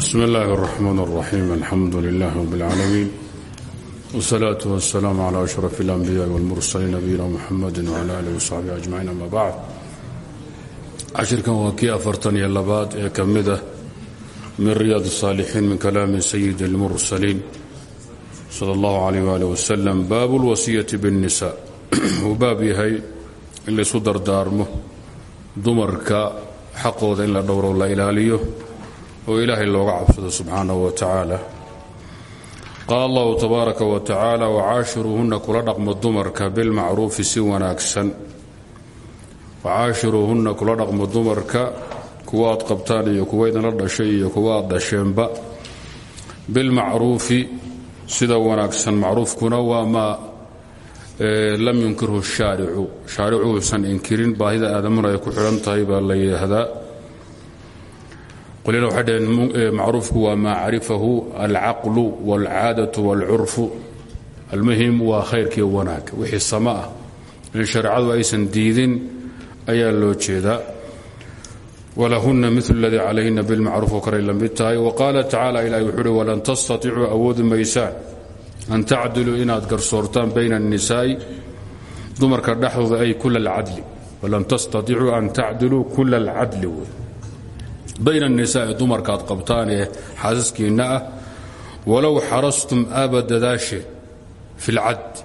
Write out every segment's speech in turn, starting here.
bsmi اllahi الرحman الرaxيim alxamdu lilah rb اlcaalamiin wالsalaaة wالsalaam عlى أشhraf الأnbiyaءi wاlmursaliin nabiyina mxamadi wعlى alih وsaxbihi أجmaciin ama bacd cashirkan waa kii afartan iyo labaad ee ka mid ah min riyaad الصaalixiin min kalaami sayid اlmursaliin salى اllahu عalيh wali waslm baabu اlwasiyaةi bالnisa uu baab yahay in laysu dardaarmo dumarka xaqooda in la dhowro la ilaaliyo oo ilaahay looga cabsado subxaanaه wa tacaala. Qaala allahu tabaaraka wa tacaala wacaashiruuhunna kula dhaqmo dumarka bilmacruufi si wanaagsan. Wacaashiruuhunna kula dhaqmo dumarka kuwa aad qabtaan iyo kuwa idinla dhashay iyo kuwa aad dhasheenba. Bilmacruufi sida wanaagsan macruufkuna waa maa lam yunkirhu shaaricu. Shaaricu uusan inkirin baahida aadamuna ay ku xidhan tahay baa la yidhaahdaa qolina waxay dhaheen macruufku waa maa carifahu alcaqlu wاlcaadatu wاlcurfu almuhim waa khayrkii wanaag wixii sama ah in shareecadu aysan diidin ayaa loo jeedaa walahunna mil اladii calayhina bilmacruuf oo kaley la mid tahay waqaala tacala ilahi wuxuu uhi walan tastaطicuu awoodi maysaan an tacdiluu inaad garsoortaan bayna الnisaa'i dumarka dhexdooda ay kula اlcadli walan tastaطicuu an tacdiluu kula اlcadli wey bayna الnisaa'i dumarkaad qabtaan ee xaasaskiinna ah walow xarastum aaba dadaasheen fi اlcadl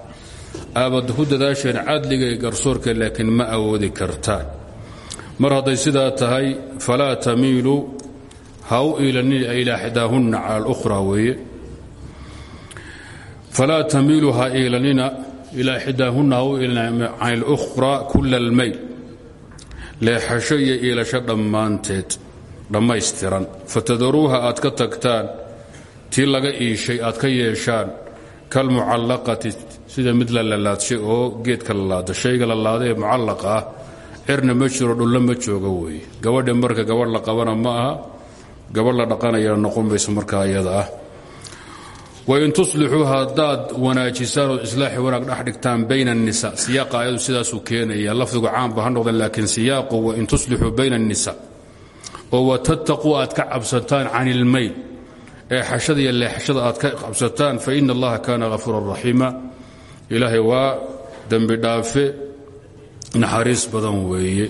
aabad ku dadaasheen cadliga ee garsoorka laakiin ma awoodi kartaan mar hadday sidaa tahay falaa tamiiluu ha u iilanina ilaa xdaahunna cala اlأkhra weeye falaa tamiiluu ha iilanina ilaa xdaahunna ha u iilanina can اlأkhra kula اlmayl leexasho iyo iilasho dhammaanteed dhammaystiran. Fatadaruuha aad ka tagtaan tii laga iishay aad ka yeeshaan kalmucallaqati sida mid la lalaadshay oo geedka lalaada shayga lalaada ee mucallaqa ah cirna dhulla ma jooga weeye gabadha marka gabadh la qabana ma aha gabadh la noqon mayso markaa iyada ah. Wain tuslixuu haddaad wanaajisaan oo islaaxi wanaag dhex dhigtaan bayna annisaa siyaaqa ayadu sidaasuu keenaya lafdigu caanba ha noqdeen laakiin siyaaqu wain tuslixuu bayna annisa oo watattaquu aad ka cabsataan can ilmayl ee xashada iyo leexashada aad ka cabsataan fa ina allaha kaana hafuuran raxiima. Ilaahay waa dembi dhaafe naxariis badan weeye.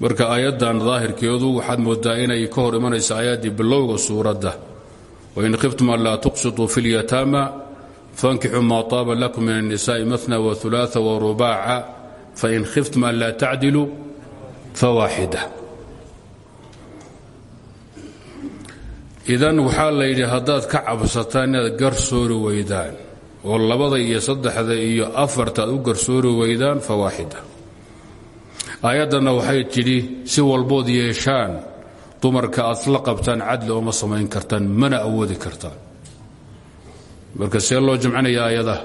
Marka aayaddan daahirkeedu waxaad moodaa inay ka hor imanaysa aayaddii bilowga suuradda. Wain khiftum an laa tuqsituu fi lyataama fankixuu maa taaba lakum min annisaai matna waulaaa warubaaca fain khiftum an laa tacdiluu fawaaxida idan waxaa la yidhi haddaad ka cabsataan inaad garsoori weydaan oo labada iyo saddexda iyo afarta aad u garsoori weydaan fawaaxida aayaddanna waxay tidhi si walbood yeeshaan dumarka aad la qabtaan cadli ooma samayn kartaan mana awoodi kartaan. Marka see loo jamcinaya aayadaha.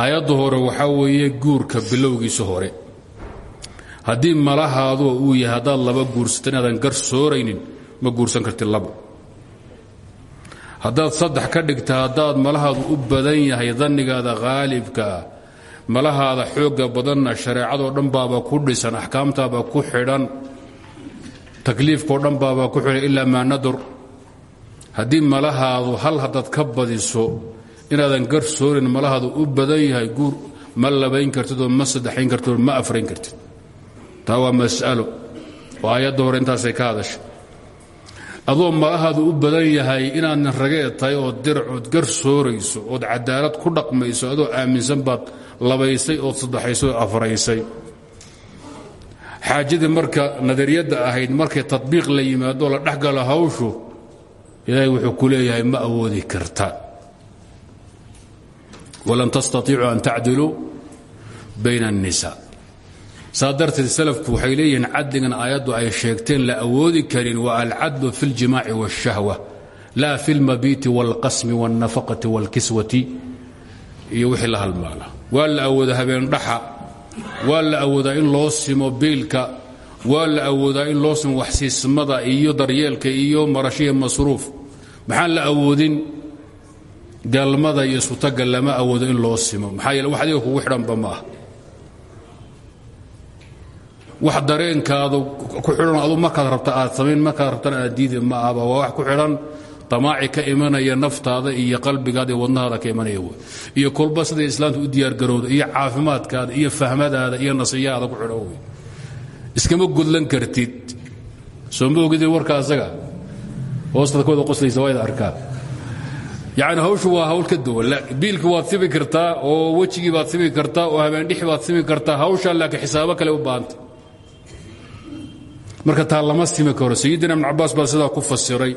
Aayadda hore waxaa weeye guurka bilowgiisa hore. Haddii malahaadu uu yahay haddaad laba guursata inaadan garsooraynin ma guursan kartid labo haddaad saddex ka dhigta haddaad malahaadu u badan yahay dannigaada khaalibkaa malahaada xoogga badanna shareecadoo dhan baaba ku dhisan axkaamtaaba ku xidhan takliifkao dhan baaba ku xidhan ilaa maa nadur. Haddii malahaadu hal haddaad ka badiso inaadan garsoorin malahaadu u badan yahay guur ma labayn kartidoo ma saddexayn kartidoo ma afrayn kartid. Taa waa mas'alo. Oo aayadda hore intaasay ka hadashay adoo malahaadu u badan yahay inaadna rageed tahay ood diracood garsoorayso ood cadaalad ku dhaqmayso adoo aaminsan baad labaysay ood saddexaysay oo afraysay xaajadii marka nadariyadda ahayd markay tadbiiq la yimaadoo la dhexgalo hawshu ilaahay wuxuu ku leeyahay ma awoodi karta. Walan tastaiicuu an tacdiluu bayna الnisa saa darteed salafku waxay leeyihiin cadligan aayaddu ay sheegteen la awoodi karin waa alcadlu fi اljimaaci wاshahwa laa fi اlmabiiti wاlqasmi wاlnafaqati wاlkiswati iyo wixii la halmaala waa la awooda habeendhaxa waa la awoodaa in loo simo biilka waa la awoodaa in loo simo waxsiismada iyo daryeelka iyo marashiya masruuf maxaan la awoodin galmada iyo sutaga lama awoodo in loo simo maxaa yeele wax adiga kugu xidhanba ma ah wax dareenkaadu ku xidhan adu markaad rabta aad samayn markaad rabtana aad diidi ma ahba. Waa wax ku xidhan damaaci ka imanaya naftaada iyo qalbigaada iyo ka imanaya iyo kolba siday islaamta u diyaargarowda iyo caafimaadkaada iyo fahmadaada iyo nasiyahaada ku xidhan wey iskama gudlan kartid. Soo warka asaga? Hoostaad ka wada qoslaysa waa ida arkaa. Hawshu waa hawl ka duwan. Biilki waad simi kartaa oo wejigii baad simi kartaa oo habeendhixi baad simi kartaa hawshaa laakiin xisaabo kale u baahanta marka taa lama simi karo sayidina ibn cabaas baa sidaa ku fasiray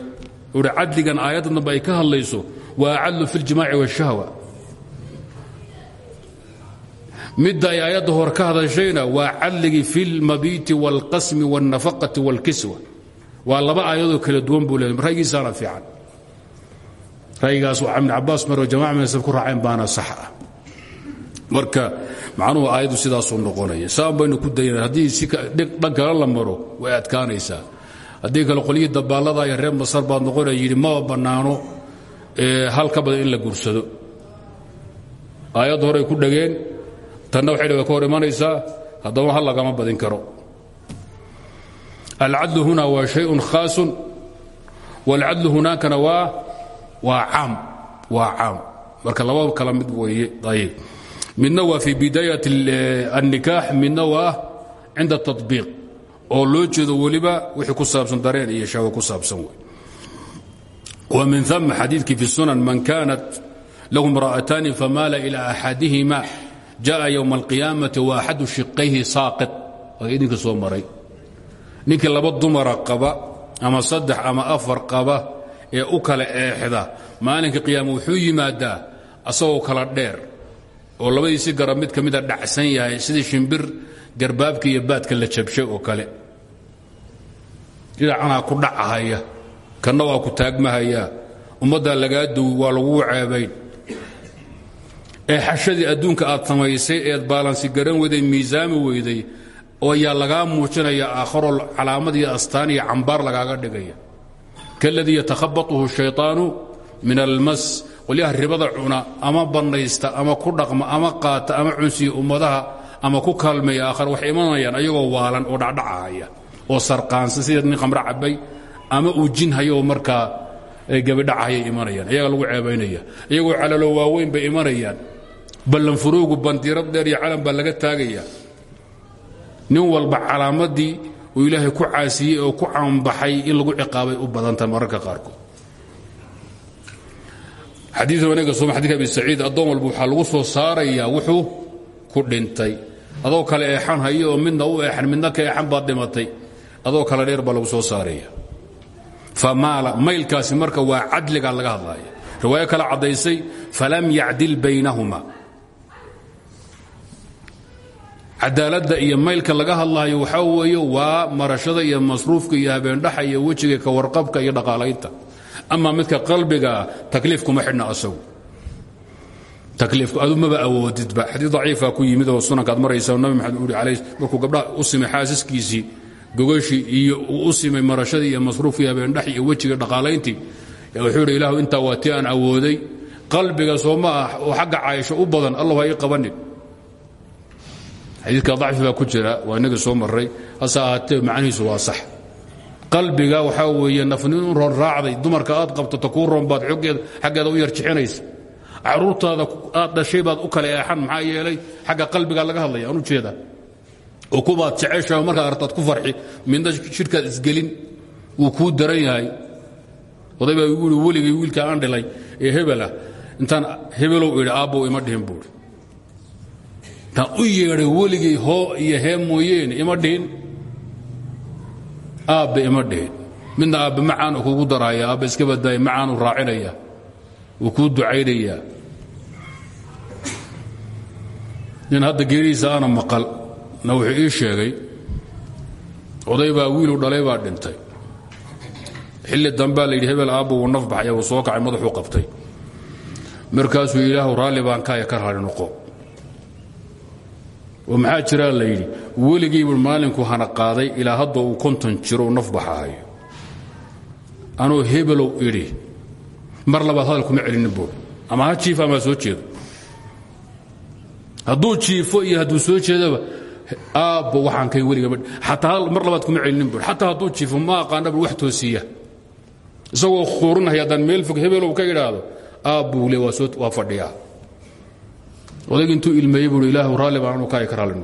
uhi cadligan aayadda dambe ay ka hadlayso waa acadlu fi اljimaaci wاshahwa midda ay aayadda hore ka hadashayna waa cadligii fi اlmabiiti wاlqasmi wاlnafaqati wاlkiswa waa laba aayadoo kala duwan buu leeya ra'yigiisaana fiican ra'yigaas waxaa ibn cabaas maro jamaca minasab ku raaceen baana sax ah marka macnuhu aayaddu sidaasuu noqonaya. Saan baynu ku dayna haddii si dhan kale la maro way adkaanaysaa. Haddii kale qolyihii dabaallada iyo reer masar baad noqonaya yidhi maba bannaano hal ka badan in la gursado aayadda horey ku dhageen tanna waxay dh way ka hor imanaysaa hal lagama badin karo. Alcadlu huna waa shayun khaasun wاlcadlu hunaakana waa waa caam marka laba kala mid weeye ayib midna waa fi bidaayat الnikaax midna waa cinda الtaطbiiq oo loo jeedo weliba wixii ku saabsan dareen iyo shahwo ku saabsan wey wa min ثama xadiidkii fi sunan man kanat lahu imra'ataani famaala ilى axadihima jaءa ywma اlqiyaamati waaxadu shiqayhi saaqid waa idinka soo maray ninkii laba dumara qaba ama saddex ama afar qaba ee u kala eexda maalinka qiyaama wuxuu yimaadaa asagoo kala dheer oo labadiisi garab mid ka mida dhacsan yahay sidii shimbir garbaabka iyo baadka la jabshay oo kale. Dhinacanaa ku dhacahaya kanna waa ku taagmahaya ummaddaa lagaa duwi waa laguu ceebayn ee xashadii adduunka aad samaysay eed baalansi garan weyday miisaami weyday oo ayaa lagaa muujinaya aakharoo calaamad iyo astaan iyo cambaar lagaaga dhigaya. Kaladii yatakhabatuhu shayطaanu min almas qolyaha ribada cuna ama bannaysta ama ku dhaqma ama qaata ama cunsiya ummadaha ama ku kaalmeeya aakhar waxay imanayaan ayagoo waalan oo dhacdhacahaya oo sarqaansan sida nin cabay ama uu jin hayo oo markaa gabidhacahayay imanayaan iyaga lagu ceebaynaya iyagoo calalo waaweyn bay imanayaan ballanfuruugu bandiirad dheer iyo calan baa laga taagaya. Nin walba calaamadii uu ilaahay ku caasiyey oo ku caanbaxay in lagu ciqaabay u badantaha mararka qaarkood xadiiث wanaga soo xadika abi saciid addoon walba waxaa lagu soo saarayaa wuxuu ku dhintay. Adoo kale eexan hayo oo midna u eexan midna ka eexan baad dhimatay. Adoo kale dheer baa lagu soo saaraya famaala maylkaasi marka waa cadligaa laga hadlaya riwaayo kale caddaysay falam yacdil baynahuma. Cadaaladda iyo maylka laga hadlaayo waxaa weeye waa marashada iyo masruufka iyo habeendhaxa iyo wejiga ka warqabka iyo dhaqaalaynta ama midka qalbigaa takliif kuma xidhna asagu. Takliifku adu maba awoodidba. Xadiis daciifa ku yimid oo sunanka ad maraysa nabi maxamed uri alay markuu gabdhaha u simay xaasiskiisii gogashii iyo uu u simay marashadii iyo masruufkii habeendhax iyo wejiga dhaqaalayntii wuxuu yidhi ilaahu intaa waa tii aan awooday. Qalbiga soo ma ah oo xagga caayisho u badan allah ha ii qabanin. Xadiidka dacfi baa ku jira waa inaga soo maray hase ahaatee macnihiisu waa sax qalbiga waxaa weeye nafnin u roon raacday. Dumarka aad qabto ta kuu roon baad xaggeeda u yarjixinaysa caruurtaada aad dhashay baad u kale eexan maxaa yeelay xagga qalbigaa laga hadlaya aan u jeeda oo kubaad jeceshaha markaad artaad ku farxi midna shirkaad isgelin wuu kuu daran yahay. Oday baa igu wiilka aan dhilay ee hebelah intaan hebelow idhi aabbow ima dhihin intaan u yeedhay weligay hoo iyo hee ima dhihin aabbe ima dhihin. Midna aabbe macaanu kugu daraya aabbe iska badaaya macaanu raacinaya wuu kuu ducaynayaa nin hadda geerihiisa aana maqal na wuxuu ii sheegay oday baa wiilu dhalay baa dhintay. Xilli dambea la yidhi hebel aabba wuu naf wuu soo kacay madaxuu qabtay. Markaasuu ilaahu raalli baan kaaya ka raali noqo oo maxaa jiraa la yidhi weligiibu maalinku hana qaaday ilaa hadda uu konton jiro uu naf baxahayo anuu hebelow idhi mar labaad hadal kuma celinin buur ama ha jiif ama ha soo jeedo. Hadduu jiifo iyo hadduu soo jeedaba aabbo waxaan kay weliga xataa mar labaad kuma celinin bur xataa hadduu jiifo ma aqaana bur wax toosiya. Isagoo khuurinaya haddaan meel fog hebelow ka idhaahdo aabbuu le waa fadhiyaa odayg intuu ilmeeyey buu ilaahu raalli baan anu kaay ka raalli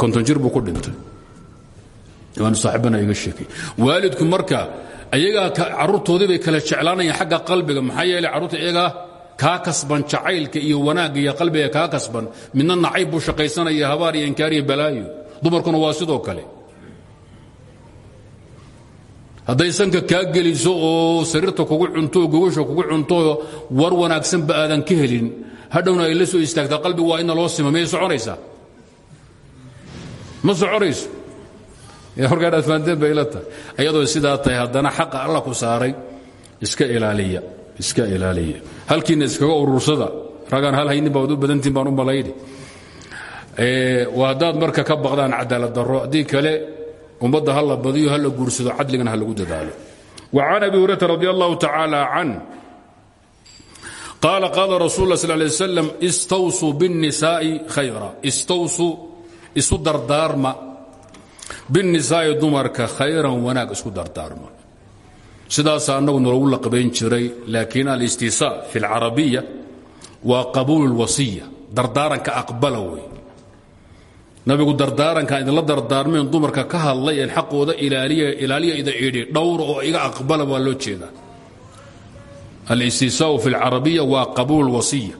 konton jir buu ku dhintay. Waanu saaxiibana iga sheekay waalidku marka ayagaa carruurtoodii bay kala jeclaanayaan xagga qalbiga maxaa yeelay carruurta iyagaa kaa kasban jacaylka iyo wanaagga iyo qalbiga kaa kasban midna nacayb buu shaqaysanaya habaar iyo inkaar iyo balaayo. Dumarkuna waa sidoo kale hadday sanka kaa geliso oo sariirta kugu cunto oo gogasha kugu cunto war wanaagsanba aadan ka helin. Hadhowna ay la soo istaagtaa qalbigu waa ina loo sima miyay soconaysaa ma soconayso ila tahay. Ayadoo sidaa tahay haddana xaqa alla ku saaray iska ilaaliya iska ilaaliya. Halkiina iskaga urursada. Ragaan hal haynin baad u badantiin baan u malayni waa haddaad marka ka baqdaan cadaalad darro. Haddii kale ummadda ha la badiyo ha la guursado cadligana ha lagu dadaalo wa can abi hurayrata radi allahu tacaala can qaala qaala rasul la sl lay waslam istawsuu biاnnisaa'i khayra istawsuu isu dardaarma biاnnisaa'i dumarka khayran wanaag isku dardaarma sidaasa annagu nalagu laqabayn jiray laakiin alistisaa fi اlcarabiya waa qabuul اlwasiya dardaaranka aqbala wey nabigu dardaarankaan idinla dardaarmeen dumarka ka hadlay een xaqooda ilaaliya ida idhi dhowra oo iga aqbala waa loo jeedaa. Alistisaau fi lcarabiya waa qabuul wasiya.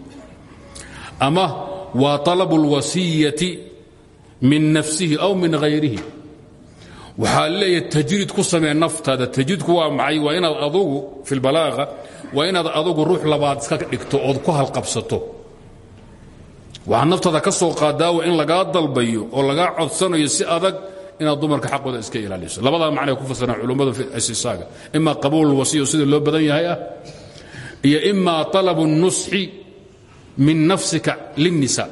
Ama waa alabu lwasiyati min nafsihi aw min hayrihi waxaa leeyahay tajriid ku samee naftaada. Tajriidku waa maxay? Waa inaad adugu fi lbalaaqa waa inaad adugu ruux labaad iska dhigto ood ku halqabsato waxaa naftaada ka soo qaadaawa in lagaa dalbayo oo lagaa codsanayo si adag inaad dumarka xaqooda iska ilaaliso. Labadaa macnay ku fasiraan culummadu fisaaga ima qabuul wasiyo sida loo badan yahay ah iyo imaa طalabu nusxi min nafsika linnisaa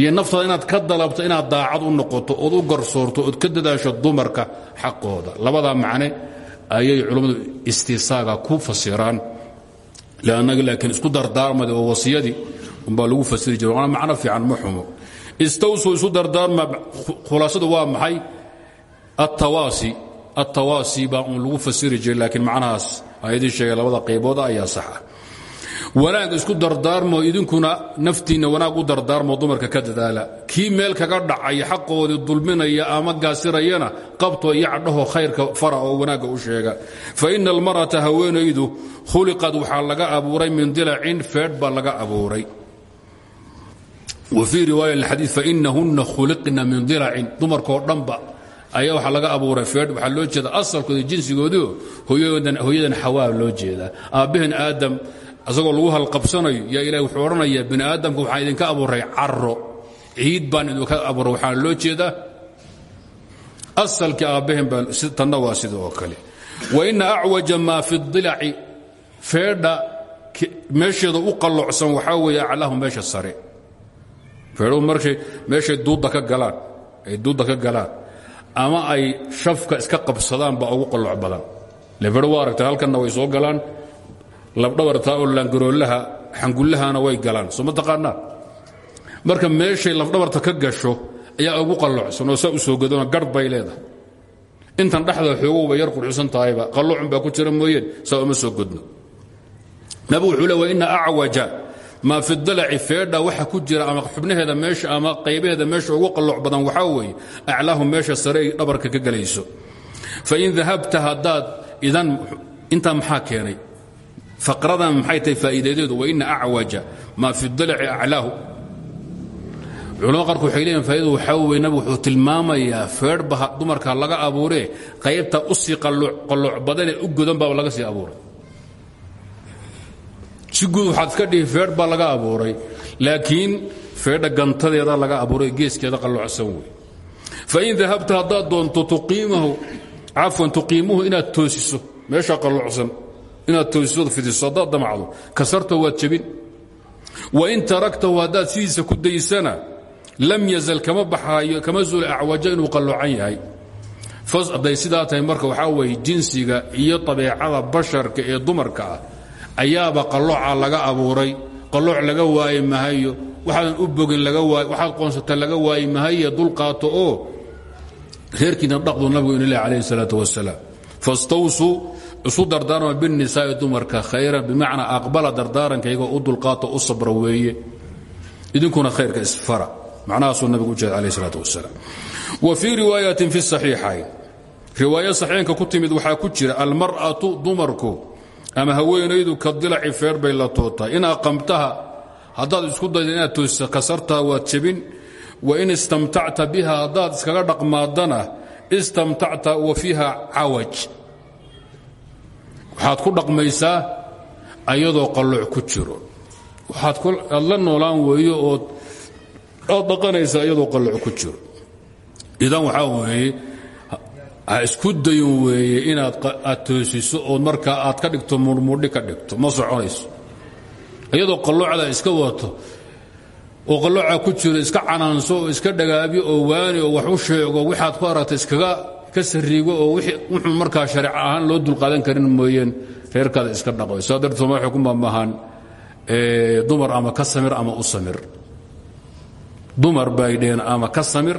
iyo naftaada inaad ka dalabto inaad daacad u noqoto ood u garsoorto ood ka dadaasho dumarka xaqooda. Labadaa macne ayay culummadu istisaaga ku fasiraan. Laakiin isku dardaarmade wasiyadii umbaa lagu fasiri waana macno fiican ma xumo. Istawsuu isu dardaarma khulaasadu waa maxay? Attawaasi attawaasi baa lagu fasiri jiray laakiin macnahaas ayadii sheegay labada qaybooda ayaa sax ah wanaag isku dardaarmo idinkuna naftiinna wanaag u dardaarmo dumarka ka dadaala. Kii meel kaga dhacaya xaqoodii dulminaya ama gaasirayana qabto iyo cadhaho khayrka fara oo u sheega. Fa ina almar'ata haweenaydu khuliqad waxaa laga abuuray min dilacin feedh baa laga abuuray wa fii riwaaya lxadii fainahunna khuliqna min dilacin dumarkoo dhanba. Ayaa waxaa laga abuuray feedh waxaa loo jeeda asalkooda jinsigoodio hooyadan xawaa loo jeedaa. Aabbaheen aadam asagoo lagu halqabsanayo yaa ilahi wuxuu odhanayaa bini aadamka waxaan idinka abuuray caro ciid baan idinka abuuray. Waxaa loo jeedaa asalkii aabbaheen baa tanna waa sida oo kale. Wa ina acwaja maa fi dilaci feedha meesheeda u qallocsan waxaa weeye aclaahu meesha sare feedhuhu markay meeshay duudda ka galaan ay duudda ka galaan ama ay shafka iska qabsadaan baa ugu qalloc badan. Le feedhu waa way soo galaan labdhabartaa oo laangaroolaha xangullahana way galaan soo marka meeshay lafdhabarta ka gasho ayaa ugu qallocsan oo saa soo gadona garh bay leedahay. Intan dhexda xoogowba yar qurxusan tahayba qalloocun baa ku jira mooyeen saa uma soo godno. Nabigu wuxuu ina acwaja maa fi dalaci feedha waxa ku jira ama xubnaheeda meesha ama qaybaheeda meesha ugu qallooc badan waxaa weeye aclaahu meesha sare ay dhabarka ka gelayso. Fain dahabta haddaad idan intaa maxaa keenay? Faqradan maxay tahay faa'iidadeedu wa ina acwaja maa fi dalaci aclaahu. Culamada qaarku waxay leeyihiin faa'idadu wuxuu tilmaamayaa feedhba dumarka laga abuuree qaybta u sii qallooc badanee u godan baaba laga sii abuuray si guud waxaad iska dhihi feedh baa laga abuuray. Laakiin feedha gantadeeda laga abuuray geeskeeda qalloocsan wey. Fain dahabta haddaad doonto tuqiimahu cafwan tuqiimuhu inaad toosiso meesha qalloocsan inaad toosisood fidiso haddaad damacdo kasarta waad jebin. Wain taraktahu haddaad sidiisa ku daysana lam yazal kama baxaayo kama zuula acwaja inuu yahay. Hadday sidaa marka waxaa weeye jinsiga iyo dabeecada basharka ee dumarka ah ayaaba qallooca laga abuuray qallooc laga waayi mahayo waxaadan u bogin waxaad qoonsata laga waayi mahaye dulqaato oo reerkiina dhaqdu nabigu inu leh calayhi salaatu wasalaam fastawsuu isu dardaarma binnisaa'i dumarka khayran bimacnaa aqbala dardaarankayga u dulqaato u sabra weeye. Idinkuna khayrka isfara macnahaasuu nabigu u jeeda calayhi salaatu wasalaam wa fii riwaayatin fi saxiixayn. Riwaayo saxiixinka ku timid waxaa ku jira almar'atu dumarku ama haweenaydu ka dilaci feer bay la tootahay in aqamtaha haddaad isku dayda inaad toosisa kasartaha waad jebin. Wain istamtacta biha haddaad iskaga dhaqmaadana istamtacta wa fiiha cawaj. Waxaad ku dhaqmaysaa ayadoo qalooc ku jiro. Waxaad la noolaan weeyo ood aad dhaqanaysaa iyadoo qalooc ku jiro. Idan waxaa weeye isku dayin weeye inaad aad toosiso ood markaa aad ka dhigto murmudhi ka dhigto ma soconayso. Iyadoo qalloocda iska wato oo qallooca ku jiro iska canaanso oo iska dhagaabyo oo waani oo wax u sheego waxaad ku aragta iskaga ka sariigo oo wuxuu markaa shareec ahaan loo dulqaadan karin mooyeen reerkaada iska dhaqo saa darteed sooma waxay ku maamahaan dumar ama ka samir ama u samir. Dumar bay dheheen ama ka samir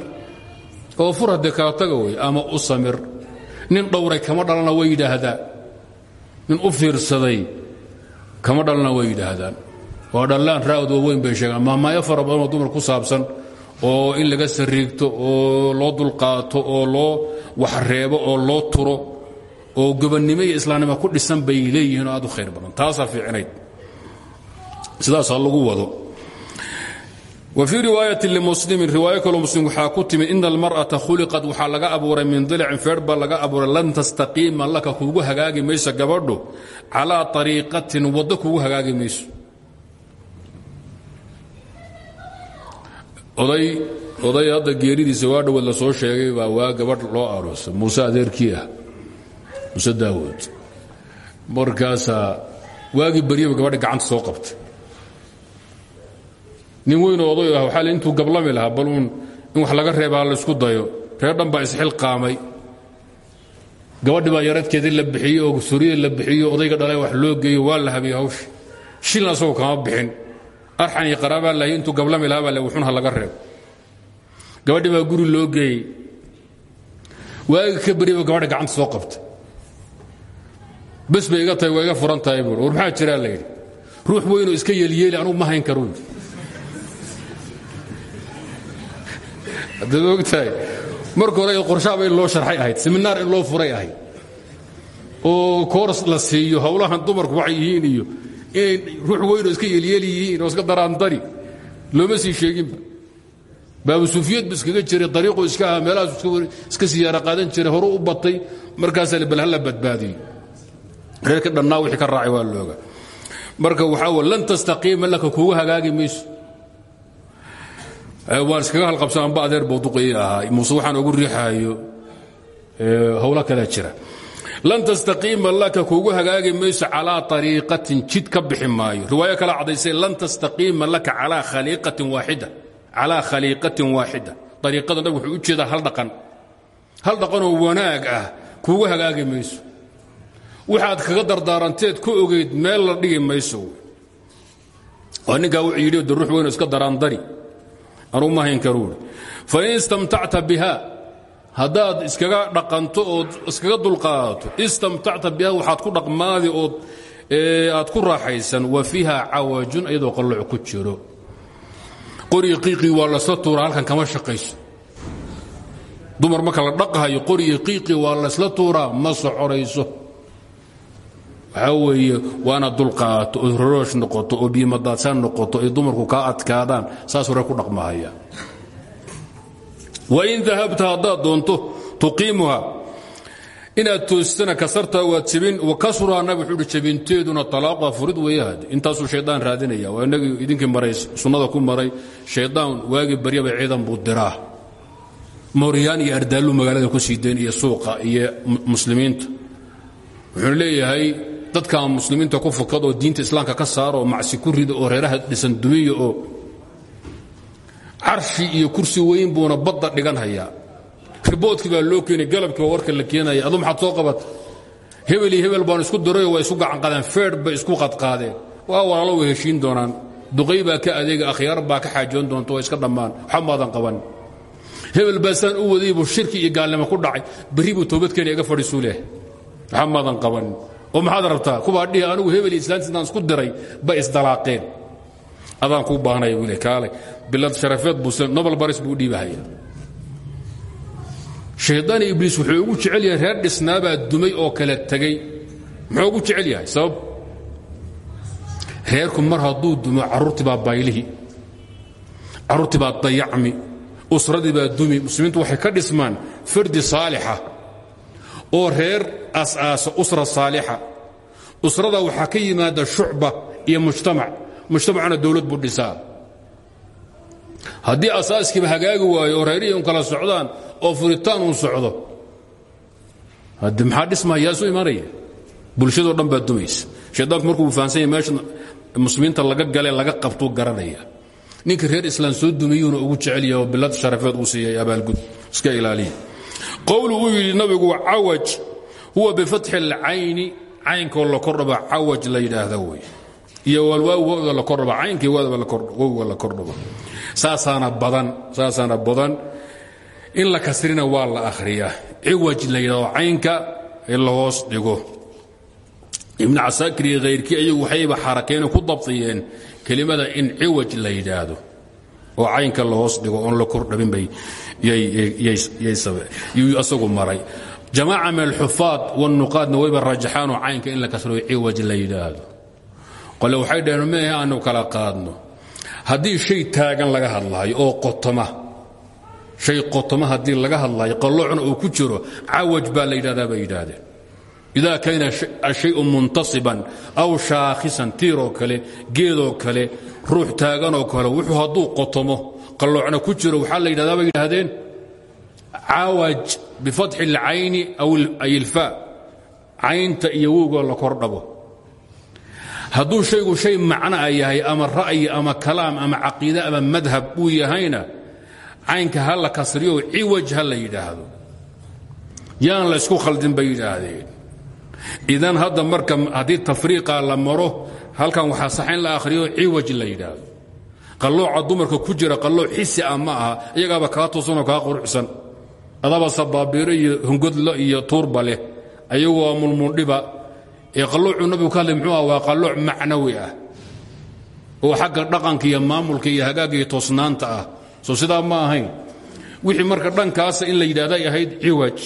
oo fur haddee kala taga wey ama u samir. Nin dhowray kama dhalana way yidhaahdaa nin u fiirsaday kama dhalana way yidhaahdaan. Waa dhallaan raa'ud waaweyn bay sheegaan. Maamaayo fara badanoo dumar ku saabsan oo in laga sariigto oo loo dulqaato oo loo waxreebo oo loo turo oo gobannimo iyo islaamnimo ku dhisan bay leeyihiin oo aad u khayr badan. Taasaa fiicnayd. Sidaasaa lagu wado wa fii riwaayati limuslimin riwaayo kaloo muslim waxaa ku timid ina almar'ata khuliqat waxaa laga abuuray min dilacin feer baa laga abuuray lan tastaqiima laka kuugu hagaagi mayso gabadhu calaa ariiqatin waddo kuugu hagaagi mayso. Oday hadda geeridiisa waa dhowad la soo sheegay baa waa gabadh loo aroosay muuse adeerkii ah muuse daawud markaasaa waagii baryaba gabadha gacanta soo qabtay nin weynoo oday ah waxaa le intuu gablami lahaa baluun in wax laga reebaa laysku dayo. Reer dhan baa isxilqaamay gabadhi baa yaradkeedii la bixiyey oo suuriyada la bixiyo odayga dhalay wax loo geeyo waa la habiyey hawsha shilna asagoo kama bixin. Arxan iyo qaraabaa lahay intuu gablami lahaa baa le laga reebo. Gabadhi baa guri loo geeyey. Waagi ka beriba gabadha gacanta soo qabtay. Bes bay iga tahay waa iga furan tahay buui war maxaa iska yeelyeeli anugu ma hayn karo haddaad og tahay marka hore qorshaaba in loo sharxay ahayd seminaar in loo furay ahayd. Oo koors la siiyo howlahan dumarku waxay yihiin iyo inay ruux weynoo iska yeelyeeli yihiin oo iska daraandari looma sii sheeginba baabu sufiyad ba iskaga jiray dariiqu iska aha meelahaas iska siyaara qaadan jiray horu u batay markaasaa bal hala badbaadiyo. Reerka dhannaa wixii ka raacay waa looga marka waxaa lan tastaqiima laka kuugu hagaagi mayso waan iskaga halqabsan amba adeer bowduqii ahaa muuse waxaan ugu riixaayo. Howlo kale jira. Lan tastaqiima laka kuugu hagaagi mayso calaa ariiqatin jid ka bixi maayo. Riwaayo kale cadaysay lan tastaqiima laka calaa khaliiqatin waaxida. Ariiqada nabig wuxuu u jeedaa hal dhaqan. Hal dhaqanoo wanaag ah kuugu hagaagi mayso. Waxaad kaga dardaaranteed ku ogeyd meel la dhigi mayso. Waa ninkaa wuxuu yidhi de ruux weyn iska daraandari anuu ma hayn karuuri fain istamtacta biha haddaad iskaga dhaqanto ood iskaga dulqaadato istamtacta biha waxaad ku dhaqmaadi ood aad ku raaxaysan wa fiiha cawajun iyadoo qalloc ku jiro. Qoriyo qiiqii waa lasla tuuraa halkan kama shaqayso. Dumar marka la dhaqahayo qoriyo qiiqii waa laysla tuuraa ma soconayso waxaa weeye waana dulqaato oo roroosh noqoto noqoto ay dumarku kaa adkaadaan saasuu reer ku dhaqmahaya wain dahabta haddaad doonto tuqiimuha inaad toostana kasartaa waad jebin wakasruhaa nabig wuxuu uhi jebinteeduna talaaqa furid weeyahad intaasuu shaydaan raadinaya waa inagii idinkii maray sunnada ku maray shaydaan waagii baryaba ciidan buu diraa. Mooryaan iyo ardaallu magaalada ku sii iyo suuqa iyo muslimiinta. Wuxuu leeyahay dadka muslimiinta ku fukad oo diinta islaamka ka saara oo macsi ku rida oo reeraha dhisan dumiya oo carshi iyo kursi weyn buuna badda dhigan hayaa. Riboodkii baa loo keenay galabkii warka la keenaya adu maxaad soo qabat hebel iyo hebel baan isku dirayoo waa isu gacanqadeen feedh bay isku qadqaadeen waa walaalo way doonaan. Duqay ka adeega akhyaar baa ka xaajoon doonta oo iska dhammaan. Waxa maadan qaban. Hebel baasaan u wadayy buu shirki iyo gaalnimo ku dhacay. Berri buu toobadkeena iga fadhiisuu leh waxa maadan qaban oo maxaad rabtaa kuwaa dhihi anigu hebel islaanti intaan isku diray bay isdalaaqeen. Adaan kuu baahnaya buu le kaalay bilad sharafeed buu nobel baris buu u dhiibahaya shaydaan ibliis wuxuu ugu jecel yahay reer dhisnaabaa dumay oo kala tegey. Muxuu ugu jecel yahay sabab? Reerku mar hadduu dumo carruurtii baa baylihii carruurtii baa dayacmi usradii baa dumi. Muslimiintu waxay ka dhismaan fardi saalixa oo reer asaasa usra saalixa. Usrada waxaa ka yimaada shucba iyo mujtamac. Mujtamacna dowlad buu dhisaa. Haddii asaaskiiba hagaagi waayo oo reerihii un kala socdaan oo furitaan uu socdo maxaa dhismaya isu imanaya bulshadoo dhan baa dumaysa shaydaanku markuu fahansan yahy meesha muslimiinta laga gale laga qabtuu garanaya. Ninka reer islaam soo dumiyuuna ugu jecel yahay oo bilad sharafeed uu siiyay abaalgud iska ilaaliya qowlu uu yidhi nabigu cawaj huwa bifatxi اlcayni caynkoo la kordhaba cawaj la yidhaahda wey iyo walwaawda la kordhaba caynkii wowga la kordhaba. Saasaana badan saasaana badan. In la kasrina waa la akhriyaa. Ciwaj la yidhahdo caynka in la hoos dhigo. Ibnu casaakir iyo hayrkii ayagu waxayba xarakeen ku dabtiyeen kelimada in ciwaj la yidhaahdo. Oo caynka la hoos dhigo oon la kordhabin bay yuu asagu maray. Jamaaca min alxufaad wاlnuqaadna wayba rajaxaanoo caynka in la kasro ciwaj la yidhaahdo. Qole waxay dhaheen mehe aanu kala qaadno. Haddii shay taagan laga hadlaayo oo qotoma shay qotoma haddii laga hadlaayo qalloocna uu ku jiro cawaj baa la yidhahdaa bay yidhaahdeen. Ida kaana shayu muntasiban aw shaakhisan tiiroo kale geedoo kale ruux taaganoo kale wuxuu hadduu qotomo qalloocna ku jiro waxaa la yidhahdaa bay yidhaahdeen cawaj bifatxi اlcayni ay ilfa caynta iyo wowgoo la kordhabo hadduu shaygu shay macnaa yahay ama ra'yi ama kalaam ama caqiide ama madhab uu yahayna caynka ha la kasriyo ciwaj ha la yidhaahdo. Yaan la ysku khaldin bay yidhaahdeen. Idan hadda marka haddii tafriiqa la maro halkan waxaa sax la akhriyo ciwaj la yidhaahdo qallooca dumarka ku jira qallooc xisi ah ma aha iyagaaba kaa toosanoo kaa quruxsan adaba sabaabiiro iyo hungodlo iyo tuurba leh ayagoo mulmuldhiba ee qalloocuu nabigu ka hadlay muxuu ah waa qallooc macnawi ah. Oo xagga dhaqanka iyo maamulka iyo hagaagga iyo toosnaanta ah. Soo sidaa ma ahayn. Wixii marka dhankaasa in la yidhahday ahayd ciwaj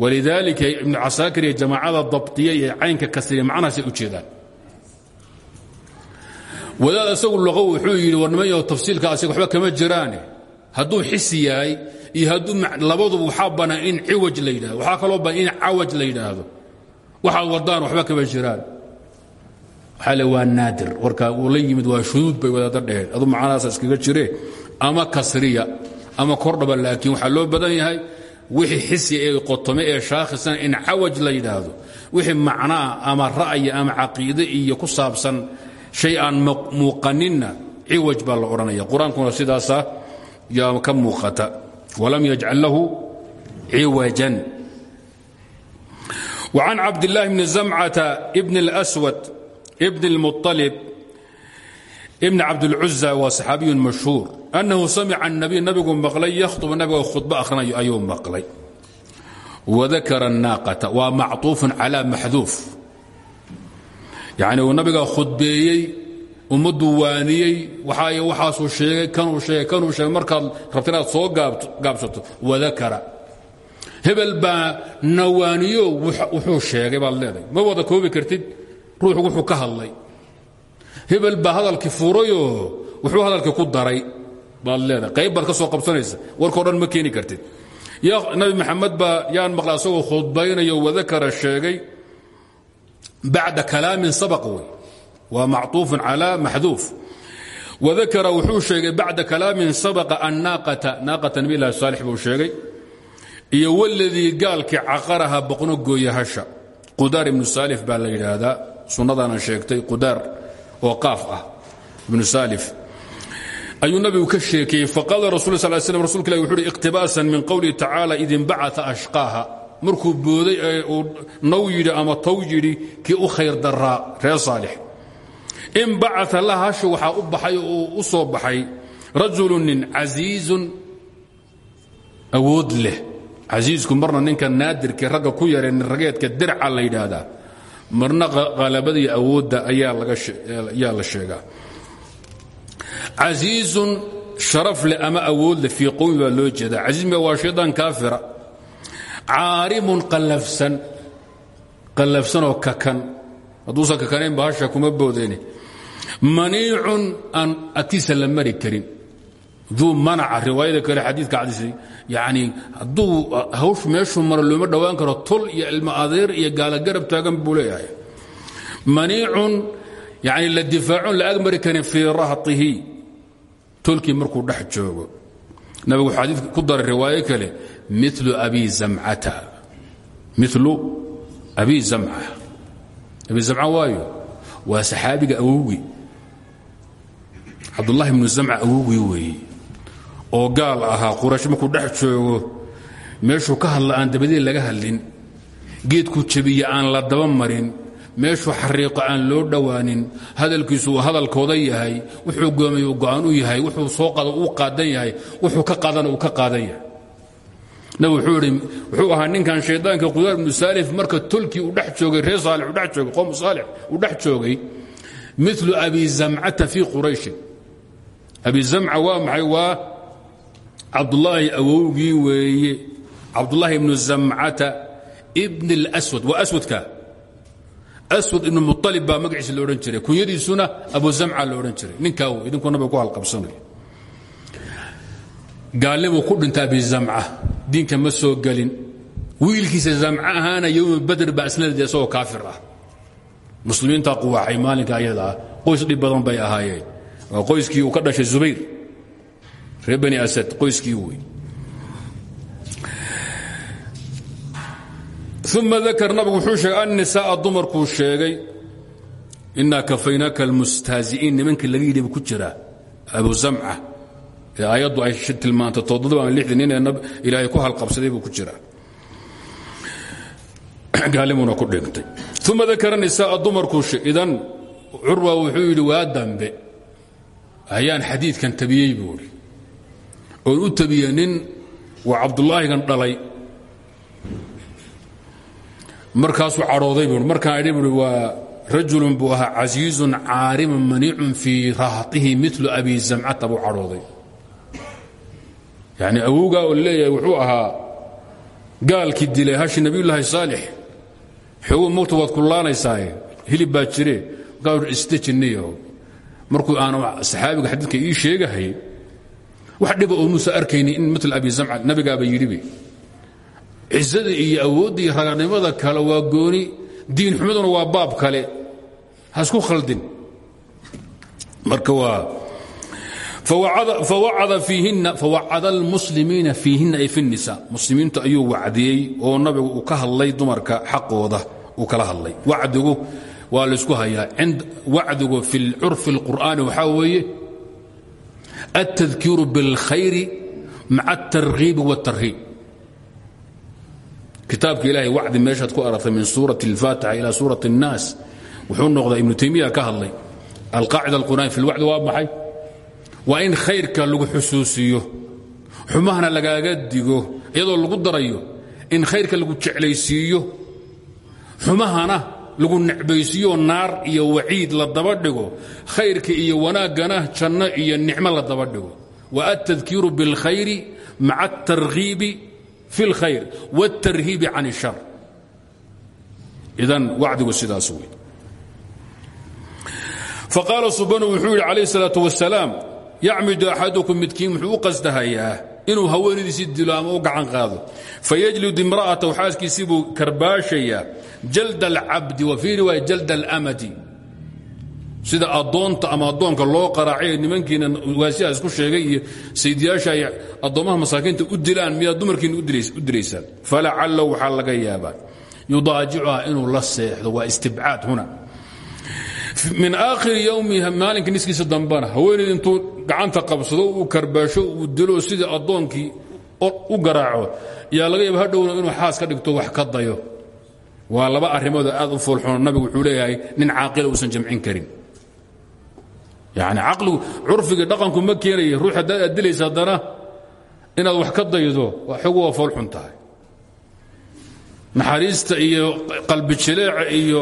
walidaalika ibnu casaakir iyo jamaacada dabdiya ee caynka kasriya macnahaasay u jeedaan wadaad isagu luqo wuxuu yidhi war niman yaho tafsiilka asiga waxba kama jiraane hadduu xisi iyo hadduu labaduba waxaa bannaan in ciwaj la yidhahdo kaloo bannaan in cawaj la yidhaahdo. Wadaan waxba kama jiraan. Waxaa le waa naadir. Warkaa uu la yimid waa shuduud bay wadaadda dheheen adu macnahaasa iskaga jiree ama kasriya ama kordhaba laakiin waxaa loo badan yahay wixii xisi ee qotome ee shaakhisan in cawaj la wixii macnaa ama ra'yi ama caqiide iyo ku saabsan shay aan muuqaninna ciwaj baa la odhanaya qur-aankuna sidaasa yaa ka muuqata walam yajcal lahu ciwajan وعن عبد الله بن زمعة بن الأسود بن المطلب بن عبد العزى وصحابي مشهور أنه سمع النبي نبي مقلي يخطب النبي خطبة أخرى أيوم مقلي وذكر الناقة ومعطوف على yani uu nabiga khudbeeyey ummaddu waaniyey waay waxaasuu sheegay kanuu sheegay kanuu sheegay markaad rabta inaad soo gaabsato wadakara. Hebel baa nawaaniyo wuxuu sheegay baad leedahay ma wada koobi kartid? Ruux wuxuu ka hadlay. Hebel baa hadalkii furayoo wuxuu hadalkii ku daray baad leedahay qayb ka soo qabsanaysa. Warkao dhan ma keeni kartid. Nabi maxamed baa yaan maqla asagoo wadakara sheegay bacda kalaamin sabaq wey. Waa macطuuf calى maxduuf. Wadakara wuxuu sheegay bacda kalaamin sabaqa annaaqata naaqata nabi lahi saalix buu sheegay iyo wladii gaalkii caqaraha boqno gooya hasha. Qudaar ibnu saalif baa la yidhaahdaa sunnadana sheegtay qudaar oo qaaf ah ibnu saalif ayuu nabigu ka sheekeeyey faqaala rasul sal slam rasulka ilah wuxu uhi iqtibaasan min qowlihi tacaala id inbacaa ashqaaha markuu booday ee uu naw yidhi ama tow yidhi kii u khayr daraa reer saalix. In bacaa laha hasha waxaa u baxay oo u soo baxay rajulu nin casiizun leh. Casiisku marna ninka naadirkii ragga ku yaree nin rageedka dirca la marna qalabadii awoodda ayaa la sheegaa. Casiizun sharaf leh ama awood leh fii qowmi baa loo jeedaa. Casiizmiga waa caarimun qallafsan qallafsanoo kakan. Hadduusan kakanayn bahasha kuma boodeen maniicun aan agtiisa la karin. Duu manaca riwaayada kale xadiidka cadisay yani hadduu hawsh meeshuu maro looma dhowaan karo tol iyo ilmo adeer iyo gaalagarab taagan buu leeyahay. Maniicun la difaacun la agmari karin fii rahtihi. Tolkii markuu dhex joogo nabigu xadiidka ku daray riwaayo kale milu abi zamcata. Milu abi zamca. Abi zamca waayo waa saxaabiga awowgi cabdullahi ibnu zamca awowgi weeye oo gaal ahaa. Quraysh markuu dhex joogo meeshuu ka hadla aan dabadeed laga hadlin. Geedkuu jebiye aan la daba marin meeshuu xariiqo aan loo dhowaanin hadalkiisu uu hadalkooda yahay wuxuu goomay uu go'aan u yahay wuxuu soo qado uu qaadan yahay wuxuu ka qaadana uu ka qaadan yahay. Nabi wuxuu wuxuu ahaa ninkan shaydaanka qudaar ibnu marka tolkii uu dhex joogay reer saalix uu dhex joogay qoom saalix uu dhex joogay milu abi zamcata fii qurayshin abi zamca waa maxay? Waa cabdullaahi awowgii weeye cabdullaahi ibnu zamcata ibn اlswad waa aswadka aswad ibnu mualib baa magaciisa la odhan jiray. Kunyadiisuna abu zamca la odhan jiray. Ninkaa w idinku nabig ku halqabsanay gaalnibuu ku dhinta abi zamca. Diinka ma soo gelin. Wiilkiisa zamca ahaana yowma badr baa isnadee isagoo kaafir ah. Muslimiintaa quwaaxay maalinka ayada ah. Qoys dhib badan bay ahaayeen. Waa qoyskii uu ka dhashay zubayr. Reer bani asad qoyskii wey uma dakar nabigu wuxuu sheegay annisaaa dumarkuu sheegay inaa kafaynaaka almustahzi'iin nimankii laga ku jiraa abu zamca ee aayaddu ay tilmaantay toddoba lixdii nin ee ilaahay ku halqabsaday buu ku jiraa. Gaalimuna ku dhintay. Uma dakara nisaaa dumarkuu idan curwa wuxuu yidhi waa dambe. Ayaan xadiidkan tabiyey buu idhi oon u tabiye nin waa cabdulaahigan dhalay markaasuu cadhooday buu markaan idhi buui waa rajulun buu ahaa casiizun caarimun maniicun fii rahatihi milu abi zamcata buu cadhooday. Yani awowgaa oo leeyahay wuxuu ahaa gaalkii dilay hashi nabiyulaahi saalix xoogu mugta waad kullaanaysaaye hilib baa jire markaa isdejinniyo markuu aan saxaabiga xadiidka ii sheegahay wax dhiba oo muusa arkayni in mil abi zamca nabigaaba yidhibe cizada iyo awoodda iyo raganimada kale waa gooni diin xumaduna waa baab kale ha isku khaldin marka waa fawacada almuslimiina fiihinna ay fi nisa muslimiintu ayuu wacdiyey oo nabigu uu ka hadlay dumarka xaqooda uu kala hadlay wacdigu waa laysku hayaa wacdigu fi curfi اlqur'aani waxaa weeye التذكير بالkhayr maca التarغiib والtarhiib kitaabka ilahay wacdi meeshaad ku aragtay min suuraة الfaatixa ilى suuraة الnaas wuxuu noqdaa ibnu taymiya ka hadlay alqaacida اlqur'an fi اlwacdi waa maxay waa in khayrka lagu xusuusiyo xumahana lagaaga digo iyadoo lagu darayo in khayrka lagu jeclaysiiyo xumahana lagu necbaysiiyo naar iyo waciid la daba dhigo khayrka iyo wanaaggana janno iyo nicmo la daba dhigo wa altadkiiru biاlkhayri maca اtarghiibi fi اlkhayr wاltarhiibi can الshar idan wacdigu sidaas wey faqaala subanu wuxuu yidhi calayh الsalaaة wasalaam yacmidu axadukum midkiin wuxuu u qasdahayaa inuu haweenadiisii dilo ama u gacan qaado fayajlid imra'atahu xaaskiisii buu karbaashayaa jald alcabdi wa fii riwaaya jald alamati sida addoonta ama addoonka loo qaraacay nimankiina waasiha isku sheegay iyo saydiyaasha ay addoommaha masaakiinta u dilaan miyaad dumarkiina u dilaysaan falacallahu waxaa laga yaabaa yudaajicuha inuu la seexdo waa istibcaad huna. Min aakhiri yowmiha maalinka niskiisa dambana haweenayd intuu gacanta qabsado uu karbaasho uu dilo sidii addoonkii u garaaco yaa laga yaaba hadhowna inuu xaas ka dhigto wax ka dayo. Waa laba arrimood aad u foolxuno nabigu wuxuu leeyahay nin caaqila uusan jamcin karin yani caqligu curfigii dhaqanku ma keenaya ruux haddaad adilaysa haddana inaad wax ka daydo xogu waa foolxun tahay. Naxariista iyo qalbi jileeca iyo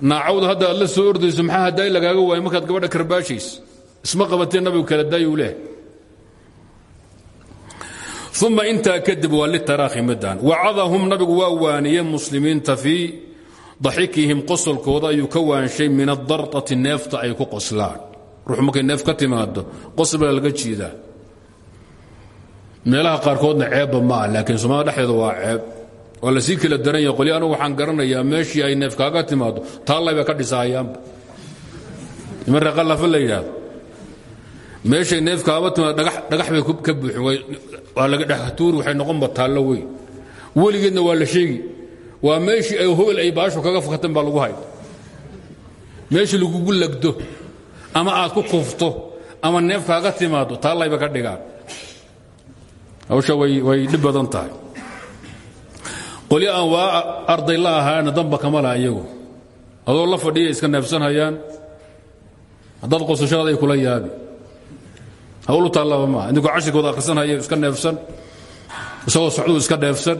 naacawda hadda aad la soo ordayso maxaa haddaay lagaaga waayo? Markaad gabadha karbaashaysa isma qabatee nabigu kala daayuu leh. Uma intaa kadib waa litaraakhi midaan. Wacadahum nabigu waa waaniyey muslimiinta fii daxikihim qosolkooda ayuu ka waanshay min adartati neefta ay ku qoslaan ruux markay neef ka timaado baa laga jiidaa. Meelaha qaarkoodna ceebba ma ah laakiin soomaalida dhexdeeda waa ceeb. Waa la sii kala daran yahay qolya anugu waxaan garanayaa meeshii ay neef kaaga timaado taallay bay ka dhisahayaanba niman reeqallafa la yidhaahdo. Neef kaaba timaado dhagax bay ka buuxin waa laga dhextuuri waxay noqonba taallo weyn. Weligeedna waa la sheegi. Waa meeshii ay hobel ay baashu kaga fakatan baa lagu hay meeshii lagugu legdo ama aad ku kufto ama neef kaaga timaado taallayba ka dhigaan hawsha way dhib badan tahay. Qolyo aan waa arday la ahaana damba kama iyagu. Adoo la fadhiya iska neefsanhayaan haddaad qosashadaad ay kula yaabi. Hawlu taallaba maaha. Idinkoo cashirkooda akhrisanhaya iska neefsan isagoo socduu iska dheefsan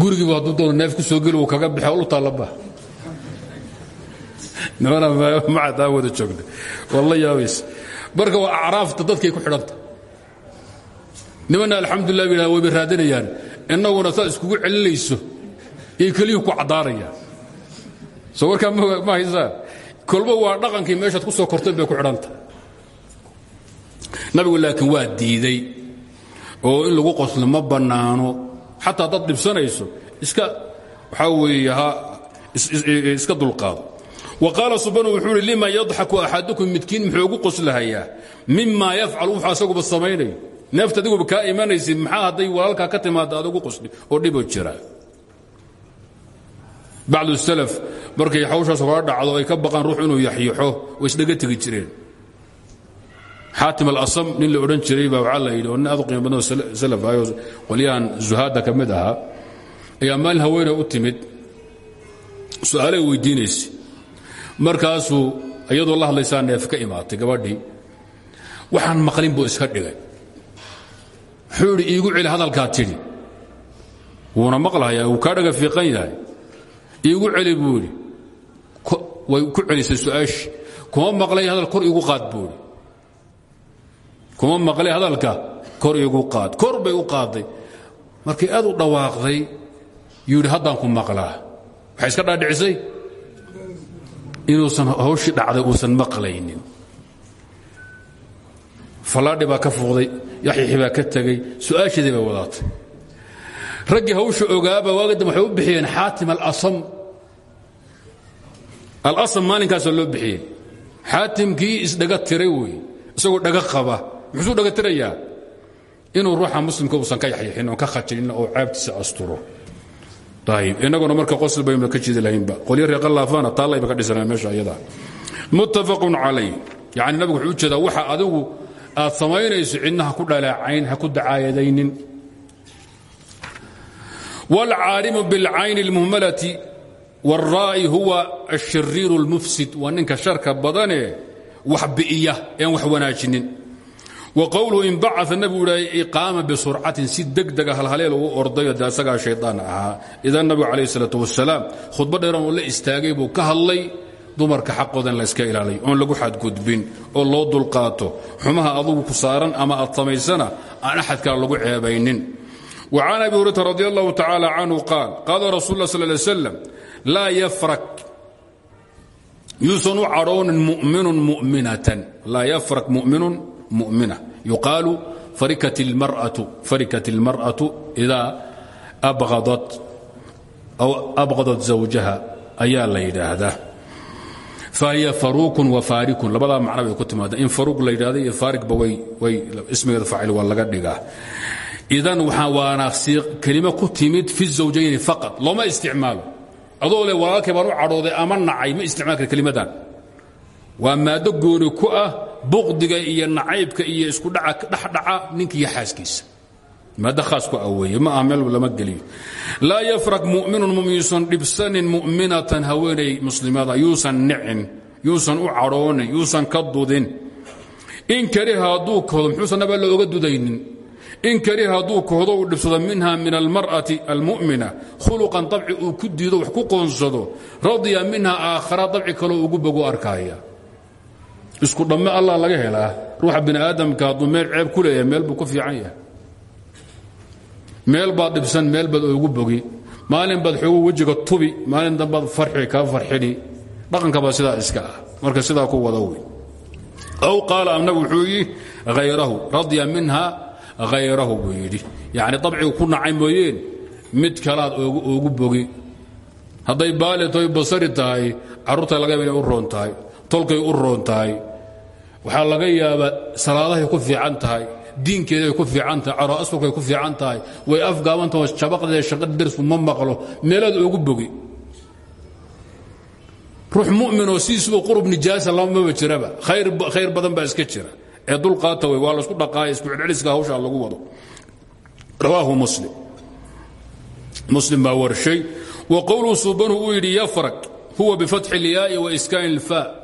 gurigiibu hadduu doono neef ku soo geli kaga bixi hawlu taallaba macadaa wada joogta waad la yaabaysa marka waa acraafta dadkay ku xidhanta nimanna alxamdulilah ba yidhahda wayba raadanayaan innaguna saad iskugu celinayso yay keliyuhu ku caddaanayaan soo warkaa ma haysaan kolba waa dhaqankii meeshaad ku soo kortay bay ku xidhanta. Nabigu laakiin waa diiday. Oo in lagu qoslo ma bannaano. Xataa haddaad dhibsanayso iska waxaa weeye ha iska dulqaado qaala subanu wuxuu uhi lima yadxaku axadukum midkiin? Muxuu ugu qoslahayaa mima yafcal wuxuu asaguba samaynayo. Neefta adiguba kaa imanaysid maxaa hadday walaalkaa ka timaada aad ugu qosli oo dhiboo jira. Bacdu salaf markay hawshaas kala dhacdo ay ka baqaan ruux inuu yaxyaxo way isdhaga tegi jireen. Xaatim alasam nin la odhan jiray baa waxaa la yidhi oo nin aad u qiimo badanoo salaf ahayoo qolyahan zuhaadda ka mid ahaa ayaa maalin haweeney u timid su'aalay weydiinaysa markaasuu iyadoo la hadlaysaa neef ka imaatay gabadhii waxaan maqlin buu iska dhigay. Wuxuu idhi iigu celi hadalkaa tidhi. Wuuna maqlahayaa wuu kaa dhaga fiiqan yahay. Iigu celi buu idhi way ku celisay su'aashii kuma maqlay hadal kor iigu qaad buu kuma maqlay hadalka kor iigu qaad. Kor bay u qaaday. Markay aad u dhawaaqday yuu yidhi haddaan ku maqlaa. Waxay iska dhaadhicisay inuusan hawshii dhacday uusan maqlaynin. Fallaadhi baa ka fuuqday yaxyaxi baa ka tegey su'aasheedii bay wadaatay. Raggii hawsha ogaaba waagadam waxay u bixiyeen xaatim alasam. Alasam maalinkaasoo loo bixiyey. Xaatimkii isdhaga tiray wey isagoo dhaga qaba. Muxuusuu dhaga tirayaa? Inuu ruuxa muslimka uusan ka yaxyaxin oon ka khajinin oo caabtiisa asturo ayib innaguna marka qosl baynu ka jidi lahaynba qolyo reer qallaafana taallayba ka dhisanaa meesha ayadaa muttafaqun calayh yacni nabigu wuxuu u jeedaa waxa adigu aad samaynayso cidnaha ku dhalaacayn ha ku dacaayadaynin wاlcaalimu biاlcayni اlmuhmalati wاlraa'i huwa الshariiru اlmufsid waa ninka sharka badane wax bi'iya ean wax wanaajinin wqowluhu in bacaa nabigu idhaahay iqaama bisurcatin si degdega ah, halhaleel ugu ordayo dee asagaa shayaan ahaa idan nabigu calayh isalaat wasalaam khudbo dheeran oo la istaagay buu ka hadlay dumarka xaqooda in la yska ilaaliyo oon lagu xadgudbin oo loo dulqaato. Xumaha adugu ku saaran ama aad samaysana aan axad kale lagu ceebaynin. Wa can abi hurata radi allahu tacaala canhu qaal qaala rasul lah sal lay slam laa yafrak yuusan u yuqaalu farikat اlmarأaةu idaa abqadat zawjaha ayaa la yidhaahdaa fahiy faruukun wa faarikun labadaa macno bay ku timaada in faruuq la yidhahda iyo faarigba way ismigeeda faacil waa laga dhigaa idan waana kelimo ku timid fi zawjayni faqad looma isticmaalo adoo le walaalkay baan u cadhooday ama nacay ma isticmaal kara kelimadan waa maado gooni ku ah buqdiga iyo nacaybka iyo isku dhexdhaca ninka iyo xaaskiisa. Maado khaas ku ah weeye ma aha meel lama geliyo laa yafrak mu'minun mum yuusan dhibsanin mu'minatan haweenay muslimada yuusan nicin yuusan u cadhoonin yuusan ka in kariha hadduu kohdo muxuusan naba la oga dudaynin? In kariha hadduu kohdo uu dhibsado minha min almar'ati almu'mina khuluqan dabci ku diido wax ku qoonsado radiya minha aakhara dabci kaloo ugu bogu arkaya isku dhamme allah laga helaa. Ruuxa bini aadamka hadduu meel ceeb ku leeyahay meel buu ku fiican yahay. Meel baad dhibsan meel baad oogu bogi. Maalin baad xoogu wejiga tubi maalin dambaad farxi kaa farxini dhaqankaba sidaa iska ah. Marka sidaa ku wada wey aw qaala amnagu wuxuu yidhi hayrahu minha hayrahu buu yidhi. Yacni ku nacay mooyeen mid kalaad oogu bogi. Hadday baali tahay basari tahay carruurta laga inay u roon tolkay u roon waxaa laga yaabaa salaadahay ku fiican tahay diinkeeday ku fiican tahay caro asfurkay ku fiican tahay way afgaabantaho jabaqdee shaqada darsku ma maqlo meelaad oogu bogi. Ruux muminoo sidiisuba qurub nijaasa lamaba jiraba khayr badan baa iska jira. Ee dulqaata wey waa la isku dhaqaaya isku celceliska hawshaa lagu wado. Rawaahu muslim. Muslim baa warshay wa qowluu suubanu uu yidhi yafrag huwa bifatxi اlyaai wa iskaani اlfa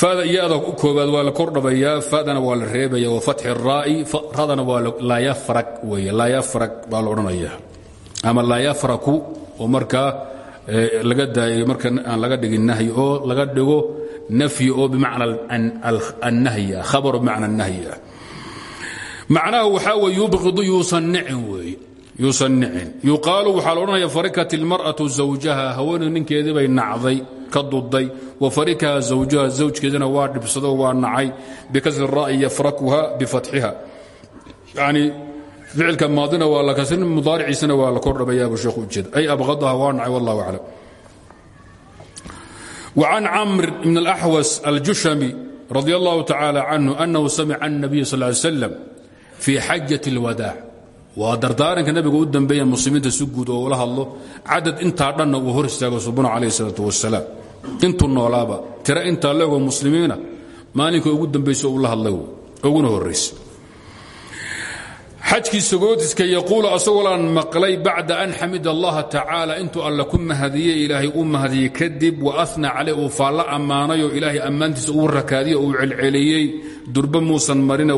fada iyada koobaad waa la kordhabayaa fadana waa la reebaya wa fatxi الraa'i radana waa laa yafrag weeye laa yafrag baa la markaa laga daayay marka aan laga dhigin oo laga dhigo nafyi oo bimacna annahyi ah khabar bimacna annahyi ah macnaha waxaa weye yubqidu yuusan nicin weeye yuusan nicin yuqaalu waxaa la odhanaya farikat ilmar'atu zawjaha haweeney ninkeedii bay nacday ka duday wa farikaha zawjaha zawjkeedina waa dhibsado waa nacay bikasri ra'yi yafrakuha bifatxiha yani ficilka maadina waa la kasrin mudaariciisana waa la kordhabayabu sheekhu ujeeda ay abqadaha waa nacay wallahu aclam وعن cمر بن الأحوس الجuشhمي رضي الله تعالى عنه أنه سمع النبي صلى اه عليه وسلم في xaجة الوداع wa dardaaranka nabiga u dambeeya muslimiinta si guud oo ula hadlo cadad intaa dhanna uu hor istaago subano calayh salaat wasalaam intuu noolaaba tira intaa leegoo muslimiina maalinka ugu dambayse ula hadlay uguna horaysa xajkii sagootiska yaquulu asagoolaan maqlay bacda an xamida allaha tacaala intuu alle ku mahadiyey ilaahay u mahadiyey kadib wa ana caley uu faalla ammaanayoo ilaahay ammaantiisa uu rakaadiyo uu celceliyey durbe muusan marina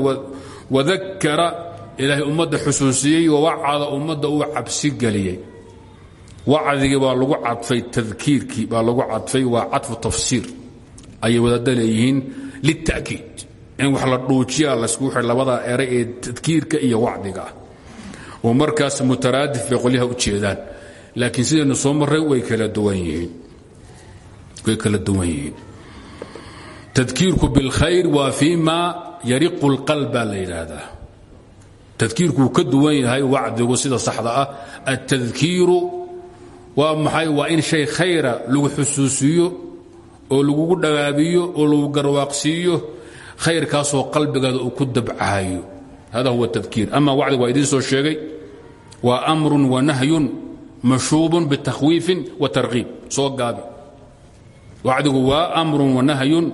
wadakara ilaahay ummadda xusuusiyey wawacada ummadda uu cabsi geliyey. Wacdigii baa lagu cadfay tadkiirkii baa lagu cadfay waa cadfu tafsiir. Ayay wadaadda leeyihiin lilta'kiid in wax la dhuujiyaa layskugu xidhay labada eray ee tadkiirka iyo wacdiga ah. Oo markaas mutaraadif bay qolyaha u jeedaan. Laakiin sidaynu soo marray way kala duwan yihiin. Tadkiirku biاlkhayr waa fii ma yariqu اlqalb baa la yidhaahdaa tadkiirkuu ka duwan yahay wacdigu sida saxda ah. Altadkiiru waa maxay? Waa in shay khayra lagu xusuusiyo oo lagugu dhagaabiyo oo lagu garwaaqsiiyo khayrkaasoo qalbigaada ku dabcahayo hada huwa tadkiir. Ama wacdigu waa idiin soo sheegay waa amrun wa nahyun mashuubun bitakhwiifin wa tarkiib soo gaabi. Wacdigu waa amrun wa nahyun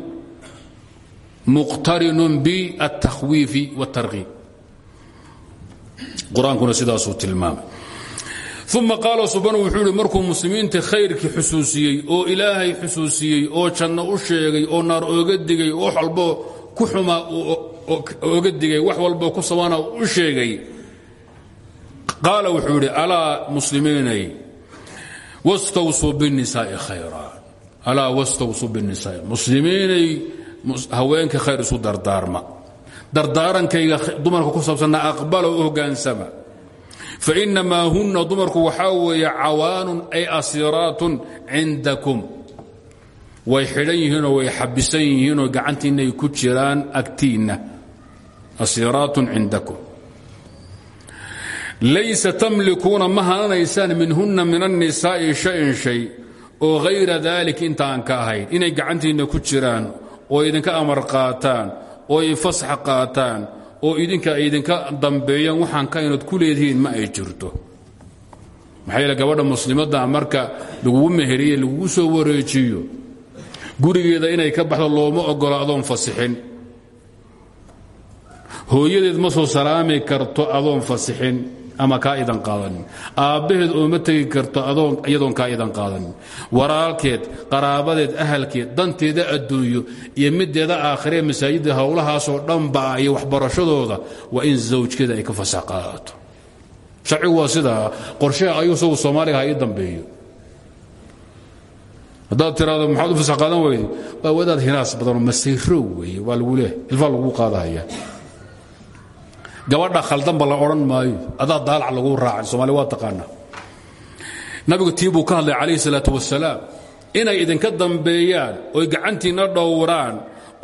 muqtarinun biاtakhwiifi wاtarkiib qur'aankuna sidaasuu tilmaamay. Uma qaala subanu wuxuu ihi markuu muslimiinta khayrkii xusuusiyey oo ilaahay xusuusiyey oo janno u sheegay oo naar ooga digay wax walbo ku xumaa oga digay wax walbo ku sabana u sheegay. Qaala wuxuu idhi alaa muslimiinay wastawsuu binisaai khayra alaa wastawsuu binisaai muslimiinay haweenka khayr isu dardaarma dardaarankayga dumarka ku saabsanna aqbala u hogaansama. Fainamaa hunna dumarku waxaa weeye cawaanun ay asiraatun cindakum. Way xidhan way xabisan yihiinoo gacantiinnaay ku jiraan agtiinna. Asiraatun cindakum. Laysa tamlikuuna ma hananaysaan minhunna min annisaa'i shayin shay oo hayra dalik intaan ka ahayn. Inay gacantiinna ku jiraan oo idinka amar qaataan oo ay fasax qaataan oo idinka idinka dambeeyaan waxaan ka inaad ku leedihiin ma ay jirto. Maxaa yeele gabadha muslimadda marka lagugu meheriye lagugu soo wareejiyo gurigeeda inay ka baxdo looma ogolo adoon fasixin. Hooyadeed ma soo salaami karto adoon fasixin ama kaa idan qaadanin aabbaheed ooma tegi karto iyadoon kaa idan qaadanin walaalkeed qaraabadeed ahalkeed danteeda adduunyo iyo mideeda aakhiree masaajidda howlahaasoo dhanba iyo waxbarashadooda waa in zawjkeeda ay ka fasax qaadato sharcigu waa sidaa qorsheha ayuu sagu soomaaliga ha dambeeyo. Haddaad tiraado maxaad u fasax wadaad hinaas badanoo masayrow weeye waa lagu ilfaa lagu qaadahaya gabadha khaldanba la odhan maayo. Adaa daalac lagu raacay somaali waa taqaana. Nabigu tii buu ka hadlay calayhi salaatu wasalaam inay idinka dambeeyaan oy gacantiinna dhowraan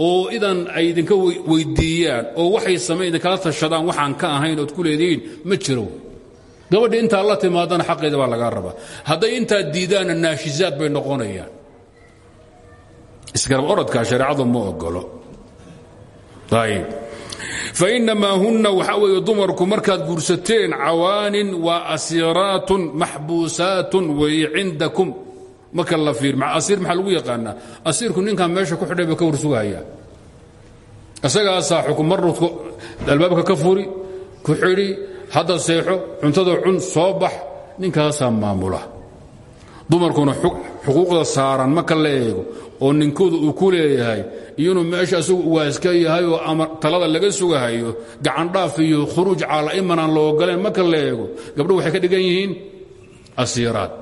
oo idan ay idinka weyddiiyaan oo waxay samayn idinkala tashadaan waxaan ka ahayn ood ku leedihiin ma jiro gabadhi intaa la timaadana xaqeeda baa lagaa rabaa. Hadday intaa diidaanna naashizaad bay noqonayaan. Isgarab orodkaa shareecadu ma ogolo ayb fainamaa hunna waxaa weeye dumarku markaad guursateen cawaanin waa asiiraatun maxbuusaatun weeye cindakum. Marka la fiir asiir maxaa lagu yaqaanaa? Asiirku ninkan meesha ku xidhay ka warsugahaya isagaasaa xukum marudku albaabka ka furi ku xidhi hadda seexo cuntada cun soo bax ninkaasaa maamula. Dumarkuna xuquuqda saaran marka la eego oo ninkooda uu ku leeyahay iyo inuu meesha asagu waaska yahay oo talada laga sugahayo gacandhaaf iyo khuruuj caala'iman aan la ogoleen marka la eego gabdho waxay ka dhigan yihiin asiiraad.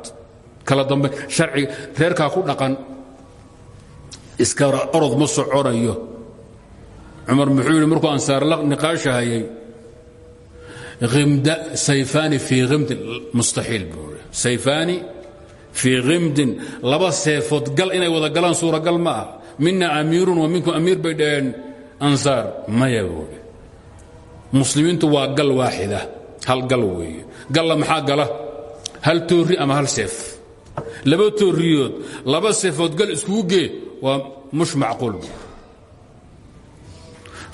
Kala dambe sharciga reerkaa ku dhaqan. Iska orod ma soconayo. Cumar muxuu yidhi markuu ansaar la niqaashahayay sayfaani fii himdin mustaxiil buu sayfaani fii himdin laba seefood gal inay wada galaan suuragal ma ah. Mina amiirun wa minkum amiir bay dhaheen. Ansaar maya buui muslimiintu waa gal waaxida hal gal weeye. Galla maxaa gala? Hal toorri ama hal seef. Laba toorriyood laba seefood gal iskugu gee waa mush macquul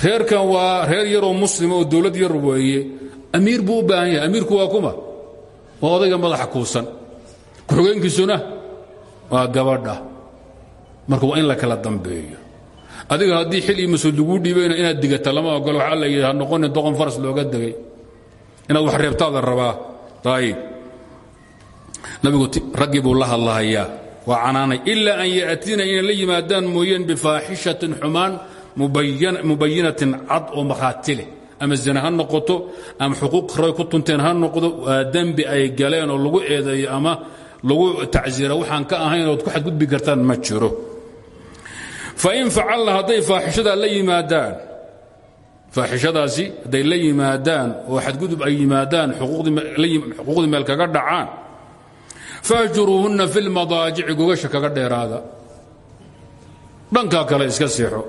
reerkan waa reer yaroo muslima oo dowlad yar weeye. Amiir buu u baahan yahay amiirku waa kuma. Waa odayga madaxa kuusan ku-xogeenkiisuna waa gabadha. Marka waa in la kala dambeeyo. Adiga haddii xil iyo mas'uul laguu dhiibayna inaad digata lama ogolo waxaa la yidhi ha noqonin doqon faras looga degay. Inaad wax reebtaada rabaa. Ayib nabigu raggii buu la hadlahayaa. Waa canaanay. Ilaa an ya'tiina inay la yimaadaan mooyeen bifaaxishatin xumaan mubayinatin cad oo markhaati leh ama zina ha noqoto ama xuquuq ray ku tunteen ha noqdo waa ay galeen oo lagu eedeeyo ama lagu tacsiira waxaan ka ahayn ood ku xadgudbi kartaan ma jiro fain facalna hadday faaxishadaa la yimaadaan faaxishadaasi hadday la yimaadaan oo xadgudub ay yimaadaan xuquuqdii meel kaga dhacaan faahjuruuhunna fi lmadaajici gogasha kaga dheeraada dhankaa kale iska seexo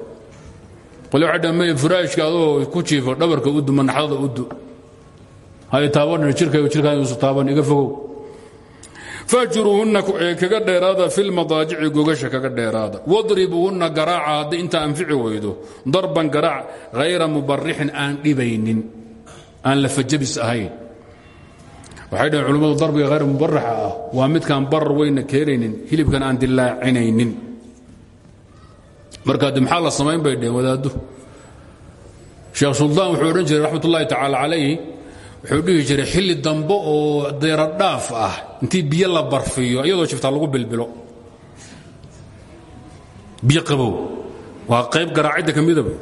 dhammeeye furaashka adoo ku jiifo dhabarka udu manaxdada udu hay taaban jirkayga jirkaayuusu taaban iga fogow fahjuruuhunna kaga dheeraada fi lmadaajici gogasha kaga dheeraada. Wadribuuhunna garaaca hadday intaa anfici weydo darban garaac hayra mubarixin aan dhibaynin aan lafajabis ahayn. Waxay dhaheen culimmadu darbiga hayr mubaraxa ah waa midkaan barar weyna keenaynin hilibkan aan dilaacinaynin marka de maxaa la samayn bay dheheen wadaaddu. Sheekh suldaan wuxuu odhan jiray raxmat wuxuu dhihi jiray xilli dambe oo deeradhaaf ah. Intii biyo la barfiyo iyadoo jiftaa lagu bilbilo. Biyo qabow. Waa qayb garaacidda ka midaba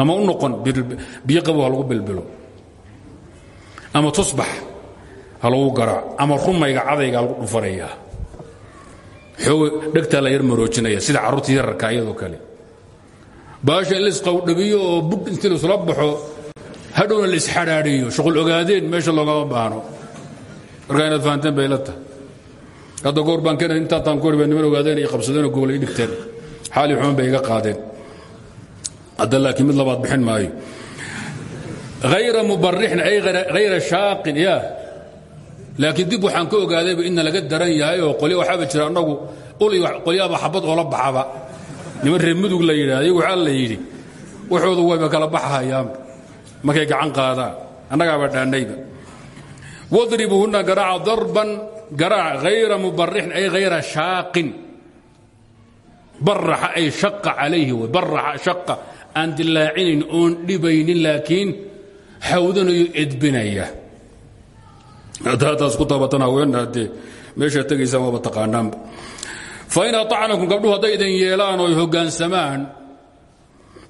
ama u noqon biyo qabow ha lagu bilbilo. Ama tusbax ha lagu garaac ama rumayga cadayga ha lagu dhufanaya xoog dhegtaa la yar maroojinaya sida carruurta yararka iyadoo kale. Baasha in laisqawdhabiyo oo bug intii laisula baxo hadhowna la isxadhaadhiyo. Shuqul ogaadeen meesha loogama baahno. Markaa inaad fahanteen bay la tahay. Hadda goor baan niman ogaadeen ay qabsadeen oo ii dhigteen. Xaali xuman bay iga qaadeen. Hadda laakiin mid labaad bixin maayo. Hayra mubarixin ay hayra shaaqin ya laakiin dib waxaan ka ogaadayba inna laga daran yahay oo qolya waxaaba jira annagu ul qolyaaba xabad oola baxaba niman reer mudug la yidhahda iyagu waxaa la yidhi waxoodu wayba kala baxahayaanba markay gacan qaadaan annagaaba dhaannayba wadribuhunna garaaca darban garaac hayra mubarixin ay hayra shaaqin. Baraxa ay shaqa calayhi way baraxa shaqa. Aan dilaacinayn oon dhibaynin laakiin xawdanayo edbinaya haddaataas ku taabatan haweenna haddee meeshaad tegaysaan waaba taqaanaanba fain aطacnakum gabdhuhu hadday idin yeelaan oo hoggaansamaan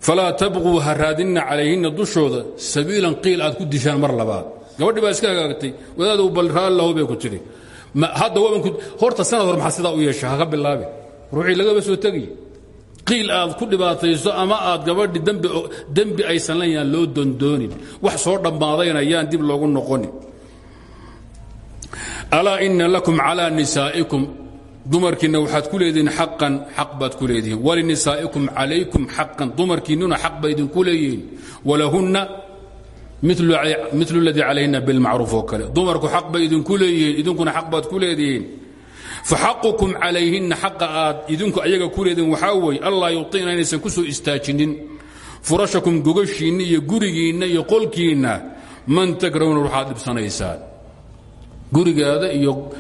falaa tabquu ha raadinna calayhinna dushooda sabiilan qiil aad ku dishaan mar labaad gabadhi baa iska hagaagtay wadaadu bal raallahu bay ku tidhi hadda horta sanad hor maxaa sidaa u yeesha haka bilaabi ruuxii lagaba soo tegiy qiil aad ku dhibaatayso ama aad gabadhi dembi aysan leeyaan loo dondoonin wax soo dhammaadayna yaan dib loogu noqonin alaa ina lakum calaa nisaa'ikum dumarkiinna waxaad ku leedihiin xaqan xaq baad ku leedihiin. Walinisaa'ikum calaykum xaqan dumarkiinnuna xaq ba idinku leeyihiin. Walahunna milu ladii calayhina bilmacruuf oo kale. Dumarku xaq bay idinku leeyihiin idinkuna xaq ku leedihiin. Faxaqukum calayhinna xaqa idinku ayaga ku leedihiin waxaa weeye allaa yuطi'na inaysan ku soo istaajinin. Furashakum gogashiinna iyo gurigiinna iyo qolkiinna man takrahuna waxaad dhibsanaysaan gurigaada iyo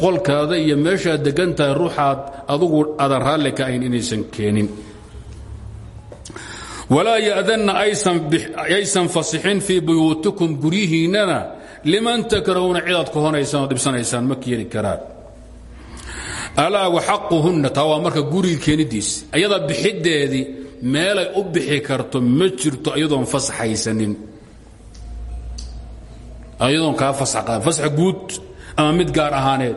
qolkaada iyo meeshaad degan tahay ruuxaad adugu aadan raalli ka ahayn inaysan keenin. Walaa ya'danna aysan fasixin fii buyuutikum guryihiinnana liman takrahuuna cidaad kohonaysaan oo dhibsanaysaan ma keeni karaan. Alaa waxaquhunna taa waa marka gurigi keenidiis ayada bixiddeedii meelay u bixi karto ma jirto iyadoon fasaxaysanin ayadoon kaa fasax guud ama mid gaar ahaaneed.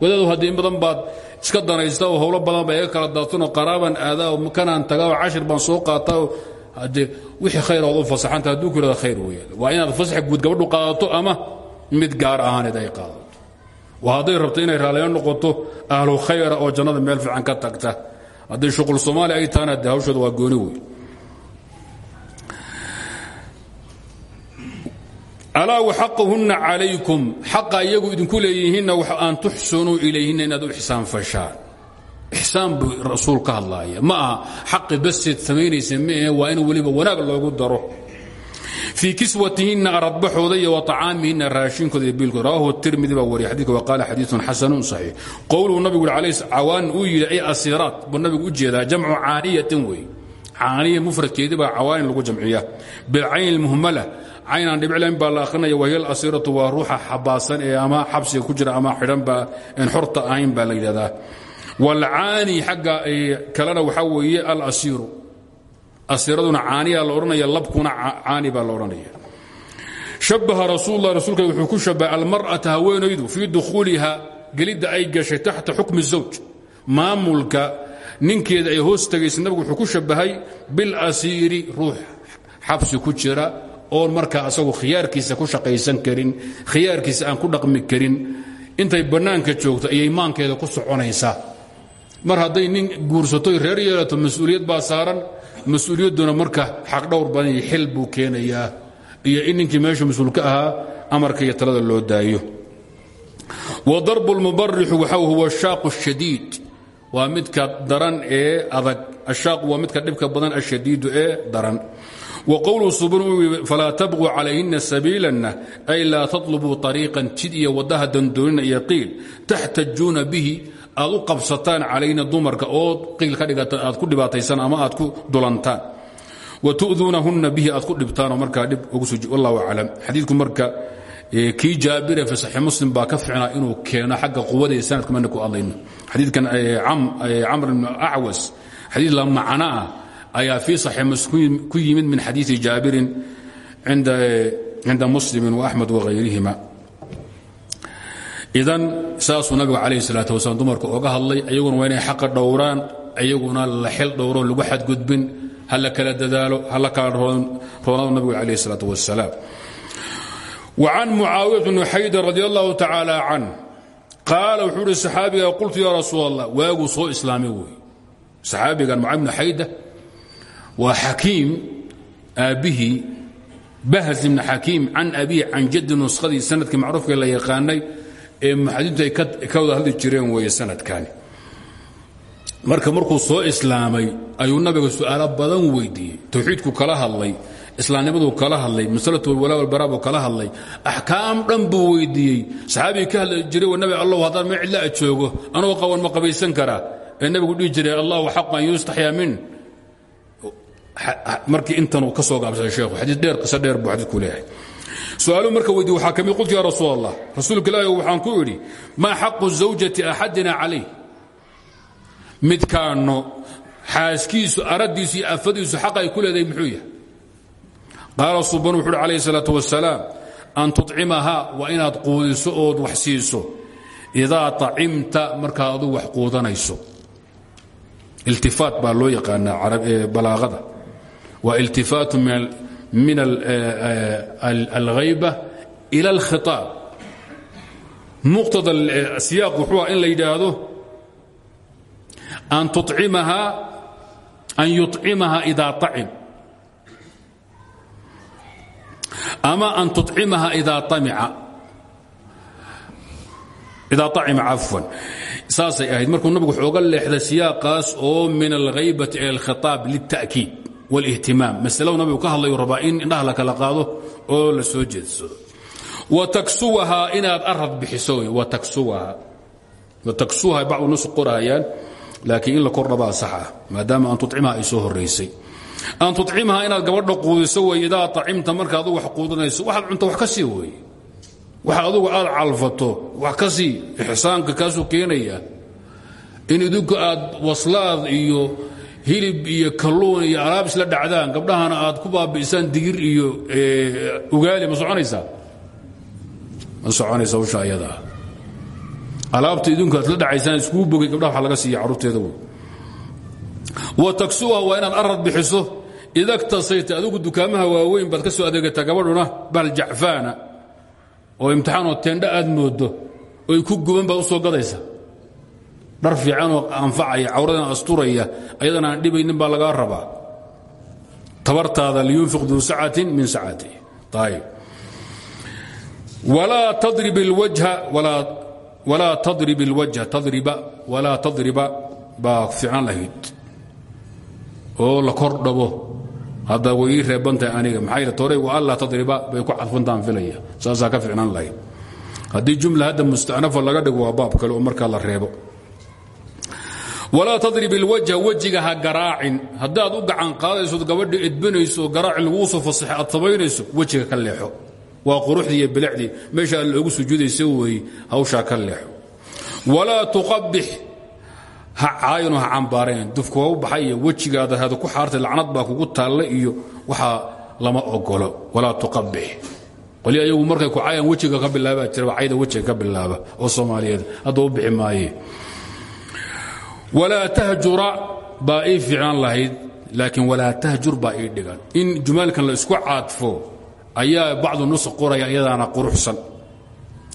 Wadaadu haddii badan baad iska danaysta oo howlo badan ba iga kala daadsanoo qaraaban aadaa oo kanaan tagaa cashir baan soo qaataa oo haddee wixii khayr ood u fasaxanta hadduu ku khayr weeyaan waa inaad fasax guud gabadhu qaadato ama mid gaar ahaaneed ay qaadato. Waa hadday rabto inay raaliyo noqoto ahlu khayra oo jannada meel fiican ka tagta. Hadday shuqul soomaali ay tahana dee hawshooda waa gooni wey alaa waxaqahunna calaykum xaqa iyagu idinku leeyihiinna an tuxsunuu ilayhinna inaad u ixsaan fashaan ixsaan buu rasuul ka hadlaaya. Ma aha xaqi baseed samaynaysa maahe in weliba wanaag loogu daro. Fii kiswatihinna aradbaxooda iyo wa acaamihinna raashinkooda iyo biilkooda. Rawahu tirmidi baa wariya xadidka wa qaala xadiiun xasanun saxiix. Qowluhu nabigu uri alayh cawaan uu yidhi ay asiiraat buu nabigu u jeedaa jamcu caaniyatin wey caaniya mufradkeedii baa cawaanin lagu jamciya bilcayn lmuhmala caynaan dhibclayn baa la akhrinaya wahiy alasiratu waa ruuxa xabaasan ama xabsiga ku jira ama xidhanba en xorta ahayn baa la yidhahdaa. Waalcaani xagga kalena waxaa weeye alasiiru. Asiiraduna caaniyaa la odhanaya labkuna caani baa la odhanaya. Shabaha rasuullah rasuulka wuxuu ku shabahay almar'ata haweenaydu fii dukhuuliha gelidda ay gashay taxta xukmi zawj. Maamulka ninkeeda ay hoos nabigu wuxuu ku shabahay bilasiiri ruux xabsi ku jira oon markaa asagu khiyaarkiisa ku shaqaysan karin khiyaarkiisa aan ku dhaqmi karin intay bannaanka joogto ayay maankeeda ku soconaysaa mar hadday nin guursatoy reer yeelato mas'uuliyad baa saaran. Mas'uuliyadduna marka xaqdhowr badan iyo xil buu keenayaa. Iyo in ninkii meesha mas'uulka ahaa amarka iyo talada loo daayo. Wa darbu lmubarixu waxa huwa ashaaqu shadiid. Waa midka daran ee adag. Ashaaqu waa midka dhibka badan ashadiidu ee daran wqowluu subn falaa tabquu calayhina sabiilanna ay laa tatlubuu ariiqan jid iyo waddaha dandoonina iyo qiil taxtajuuna bihi aad u qabsataan calayna dumarka ood qiil ka dhigataan aad ku dhibaataysaan ama aad ku dulantaan wa tu'duunahunna bihi aad ku dhibtaanoo markaa dhib ugu wallahu aclam xadiidku marka kii jaabire fi saxiix muslim baa ka ficnaa inuu keeno xagga quwada iyo sanadka mana ku adlayno xadiidkan camr ibn acwas xadiid la macno ah ayaa fii صaxiix muslim ku yimid min xadiiثi jaabirin cinda muslimi وaxmed وahayrihima idan saasuu nabigu calayh الsalaaة wasalaam dumarka oga hadlay ayaguna waa inay xaqa dhowraan ayaguna la xil dhowroon lagu xadgudbin ha la kala dadaalo ha la kala roonado nabigu calayh الsalaaة wasalaam وcan mucaawiyaة bn xaydar radi allahu tacaalى can qaala wuxuu uhi saxaabiga qultu ya rasuul اllah waaguu soo islaamay wey saxaabigan mucaawi bn xayda waa xakiim aabbihii bahz ibn xakiim can abihi can jaddi nuskadii sannadkii macruufka la yaqaanay ee muxadiintu ay ka wada hadli jireen weeye sanadkani. Marka markuu soo islaamay ayuu nabiga su'aalo badan weydiiyey. Towxiidku kala hadlay islaamnimaduu kala hadlay masalatu walwalaa walbaraa buu kala hadlay. Axkaam dhan buu weydiiyey. Saxaabigii ka hadli jiray wa nabi allahu haddaan meel cidla joogo anoo qaban ma qabaysan karaa? Ee nabigu dhihi jiray allahu xaqu an yustaxyaa min markii intanuu ka soo gaabsaday sheekhu xadiis dheer qiso dheer buu xadiidku leeyahay. Su'aalu marka weydi waxaa ka mid qultu ya rasuul allah rasuulka ilaahi waxaan ku idhi maa xaqu zawjati axadina calayh? Midkaanno xaaskiisu aradiisu iyo afadiisu xaq ay ku leedahay muxuu yahay. Qaala suban wuxu uhi calayhi salaatu wasalaam an tucimahaa waa inaad quudiso ood wax siiso. Idaa acimta markaad adugu wax quudanayso. Iltifaat baa loo yaqaanaa balaaqada waa iltifaatu min alghayba ila alkhiaab muqtada siyaaq wuxuu in la yidhaahdo an tucimahaa an yuطcimahaa idaa acim ama an tucimaha idaa amica idaa acima cafwan. Saasay ahayd. Markuu nabigu xooga leexday siyaaqaas oo min alhaybati ila alkhitaab lilta'kiid wاlihtimaam masaladu nabigu ka hadlayu rabaa in indhaha la kala qaado oo la soo jeedsado wataksuwahaa inaad arad bixiso wey wataksuwaha bacdu nus qorahayaan laakiin in la kordhabaa sax ah maadaama an tucimaha ay soo horaysay an tucimaha inaad gabadha quudiso wey idaa acimta marka adugu wax quudanayso waxaad cunto wax ka sii wey waxa adugu aad calfato wax iyo hilib iyo kalluun iyo alaab isla dhacdaan gabdhahana aad ku baabi'isaan digir iyo ugaali ma soconaysaa ma soconaysa alaabta idinku aad la dhacaysaan iskuu gabdhaha wax laga siiya carruurteeda wa taksuha waa inaad arad bixiso. Idagtasayta adigu dukaamaha waaweyn baad ka soo adeegataa gabadhuna bahal jacfaana oo imtixaanoo teendha aad moodo oy ku guban baad u soo gadaysa dhar fiicanoo anfacaya cawradan asturaya ayadana aan dhibaynin baa lagaa rabaa. Tabartaada liyunfiq duu sacatin min sacati ayb walaa tadrib اlwajha tadriba walaa tadriba baa fiican lahayd. Oo la kor dhabo. Hadda way ii reebantahay aniga maxaa tore wa allaa tadriba bay ku cadfantaan filaya. Saasaa ka ficnaan lahayd. Haddii jumla hadda musta'nafa laga dhigo baab kale oo markaa la reebo walaa tadrib ilwajha wejiga ha garaacin. Haddaad u gacan qaadaysood gabadha edbinayso oo garaacin laguu soo fasaxay aad samaynayso wejiga ka leexo. Waa quruxdii iyo bilicdii. Meesha loogu sujuudaysa weeye hawshaa ka leexo. Walaa ha caayano ha cambaareen dufka waa u baxay iyo wejigaada ku xaartay lacnad baa kugu taalla iyo waxaa lama ogolo walaa tuqabix qoli ayagu markay ku caayaan wejiga ka bilaabaa jira cayda wejiga ka bilaaba oo soomaaliyeed hadda u maaye walaa tahjura baa ii fiicnaan lahayd laakiin walaa tahjur baa ii dhigan in jumaalkan la isku caadfo ayaa bacdu nus qoraya iyadaana quruxsan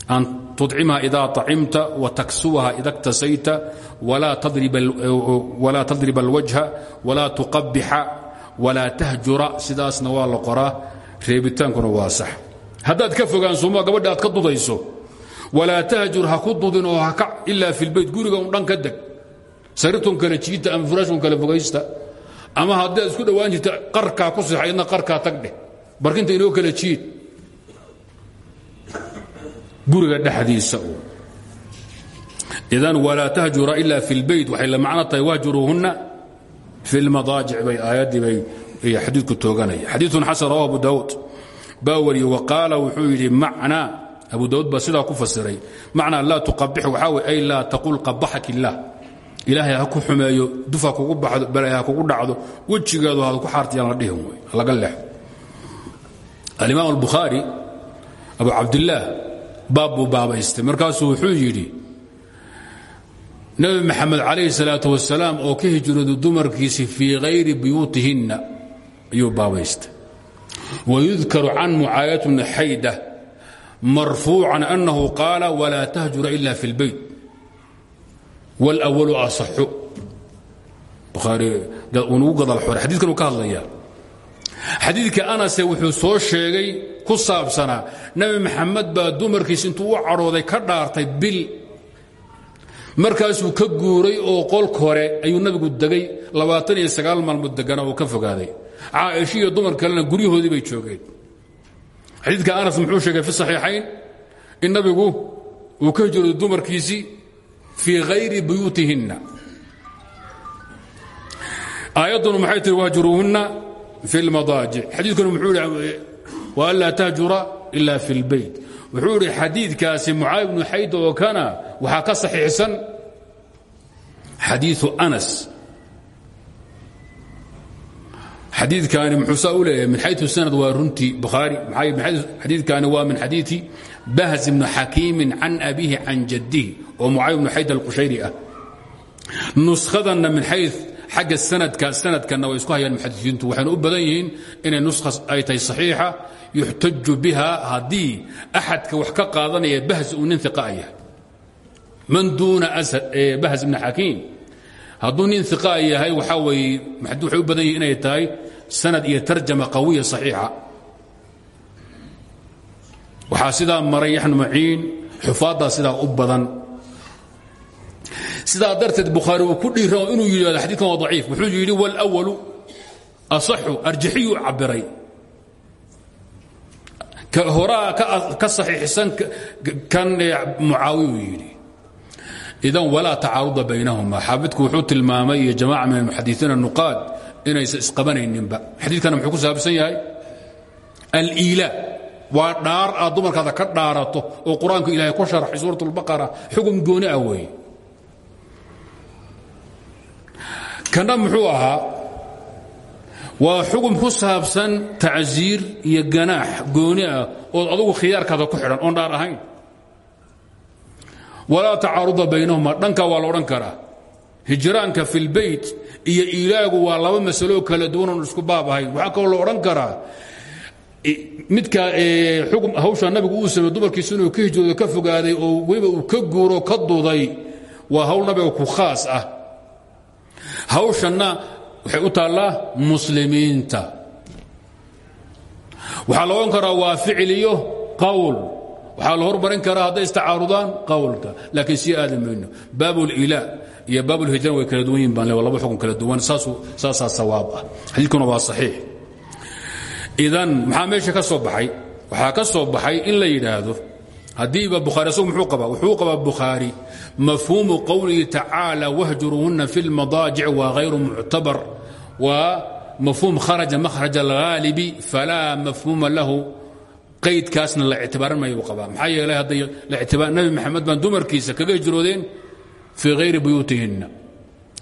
an tudcimha ida acimta wataksuwaha ida ktasayta walaa tadrib alwajha walaa tuqabixa walaa tahjura sidaasna waa la qoraa reebitaankuna waa sax haddaad ka fogaan sooma gabadha aad ka dudayso walaa tahjur ha ku dudin oo sariirtun kale jiita ama furaashun kale fogaysta ama haddaad isku dhowaan jirta arkaa ku seexa idna arkaa barkinta inoo kale jiid. Guriga dhexdiisa idan walaa tahjura ila fi اlbayt waxay la macno tahay wahjuruuhunna fi اlmadaajic bay aayaddii bay xadiidku tooganaya. Xadiiun xasan rawa abu daud baa wariyey waqaala wuxuu yidhi macnaa. Abu daud baa ku fasiray. Macnaa laa tuqabix waxaa wey ay laa taqul qabaxak illaah ilaahay ha ku xumeeyo duf ha kugu baxdo balay ha kugu dhacdo wejigaadu ha ku xaartayaan la dhihin wey laga leexo alimaam albukhaari abu cabdillaah baab buu baabaystay. Wuxuu yidhi nebi maxamed calayhi salaatu wasalaam oo ka hijrooday dumarkiisi fii hayri buyuutihinna ayuu baabaystay. Wayudkaru can mucaayat bni xayda marfuucan annahu qaala walaa tahjura ila fi اlbeyt wاlأwalu asaxu bukhaari unugu gadal xore xadiidkan uu ka hadlaya xadiidka anase wuxuu soo sheegay ku saabsanaa nebi maxamed baa dumarkiis intuu u cadhooday ka dhaartay bil markaasuu ka guuray oo qolka hore ayuu nabigu degay labaatan iyo sagaal maalmood degana uu ka fogaaday caaisha iyo dumar kalena guryahoodii bay joogeen xadiidka anas muxuu sheegay fi saxiixayn in nabigu uu ka hijrooday dumarkiisii fii hayri buyuutihinna aayaddunu maxay tihi wahjuruuhunna fi lmadaajic xadiidkanu muxuu yidhi waanlaa tahjura ila fi اlbayt wuxuu idhi xadiidkaasi mucaawi bnu xayd oo kana waxaa ka saxiixsan xadiiu anas. Xadiidkaani muxuu saa u leeyahay min xayu sanad waa runtii bukhaari. Xadiidkaani waa min xadiidi bahz bni xakiimin can abihi can jaddihi oo mucaawi bnu xayd alqushayri ah. Nuskhadanna min xay xagga sanadka sanadkanna way isku hayaan muxadisiintu. Waxayna u badan yihiin inay nuskha ay tahay saxiixa yuxtaju biha haddii axadka wax ka qaadanaya bahz uu nin iqa yahay man duuna bahz bni xakiim. Hadduu nin iqa yahay waxaa weeye waxay u badan yihiin inay tahay sanad iyo tarjama qawiya saxiixa. Waxaa sidaa maray yaxnu maciin xufaaddaa sidaa u badan sidaa darteed bukhaari uu ku dhiira inuu yidhahdo xadiikan waa daciif. Wuxuu yidhi wlwalu asaxu arjaxiyuu cabiray ka horaa ka saxiixsan kan eh, mucaawiyuu yidhi. Idan walaa tacaaruda baynahuma. Xaafidku wuxuu tilmaamay iyo jamaaca min almuxadiiiina nuqaad inaysan isqabanayninba. Xadiidkana muxuu ku saabsan yahay aliila waa dhaar aad dumarkaada ka dhaarato oo qur'aanku ilahay ku sharxay suurat اlbaqara xukun gooni ah weeye. Kana muxuu ahaa waa xukun ku saabsan tacsiir iyo ganaax gooni ah ood adugu khiyaarkaada ku xidhan oon dhaar ahayn. Walaa tacaaruda baynahuma dhankaa waa la odhan karaa. Hijraanka fi lbeyt iyo ilaagu waa laba masaloo kala duwanoon isku baab ahayn. Waxaa kaloo la odhan karaa midka hawsha nabigu uu samey dumarkiisu inuu ka hijroodo ka fogaaday oo weliba uu ka guuro ka duday waa hawl nabiga ku khaas ah hawshanna waxay u taallaa muslimiinta. Waxaa la odhan karaa waa ficil iyo qawl. Waxaa la hormarin karaa hadday istacaarudaan qawlka. Laakiin sii aadi mayno baab اlilaa iyo baab اlhijran way kala duwan yihiin baan le laba xukun kala duwan. Saasaa sawaab ah. Xadiidkuna waa saxiix. Idan maxaa meesha ka soo baxay? Waxaa ka soo baxay in la yidhaahdo haddiiba bukhaari asagu muxuu qabaa wuxuu qabaa bukhaari mafhuumu qowlihi tacaala wahjuruhunna fi اlmadaajic waa hayru muctabar waa mafhuum kharaja mahraj alghaalibi falaa mafhuuma lahu qaydkaasna la ictibaaran mayu qabaa. Maxaa yeelay hadday nabi maxamed baan dumarkiisa kaga hijroodeen fii hayri buyuutihinna.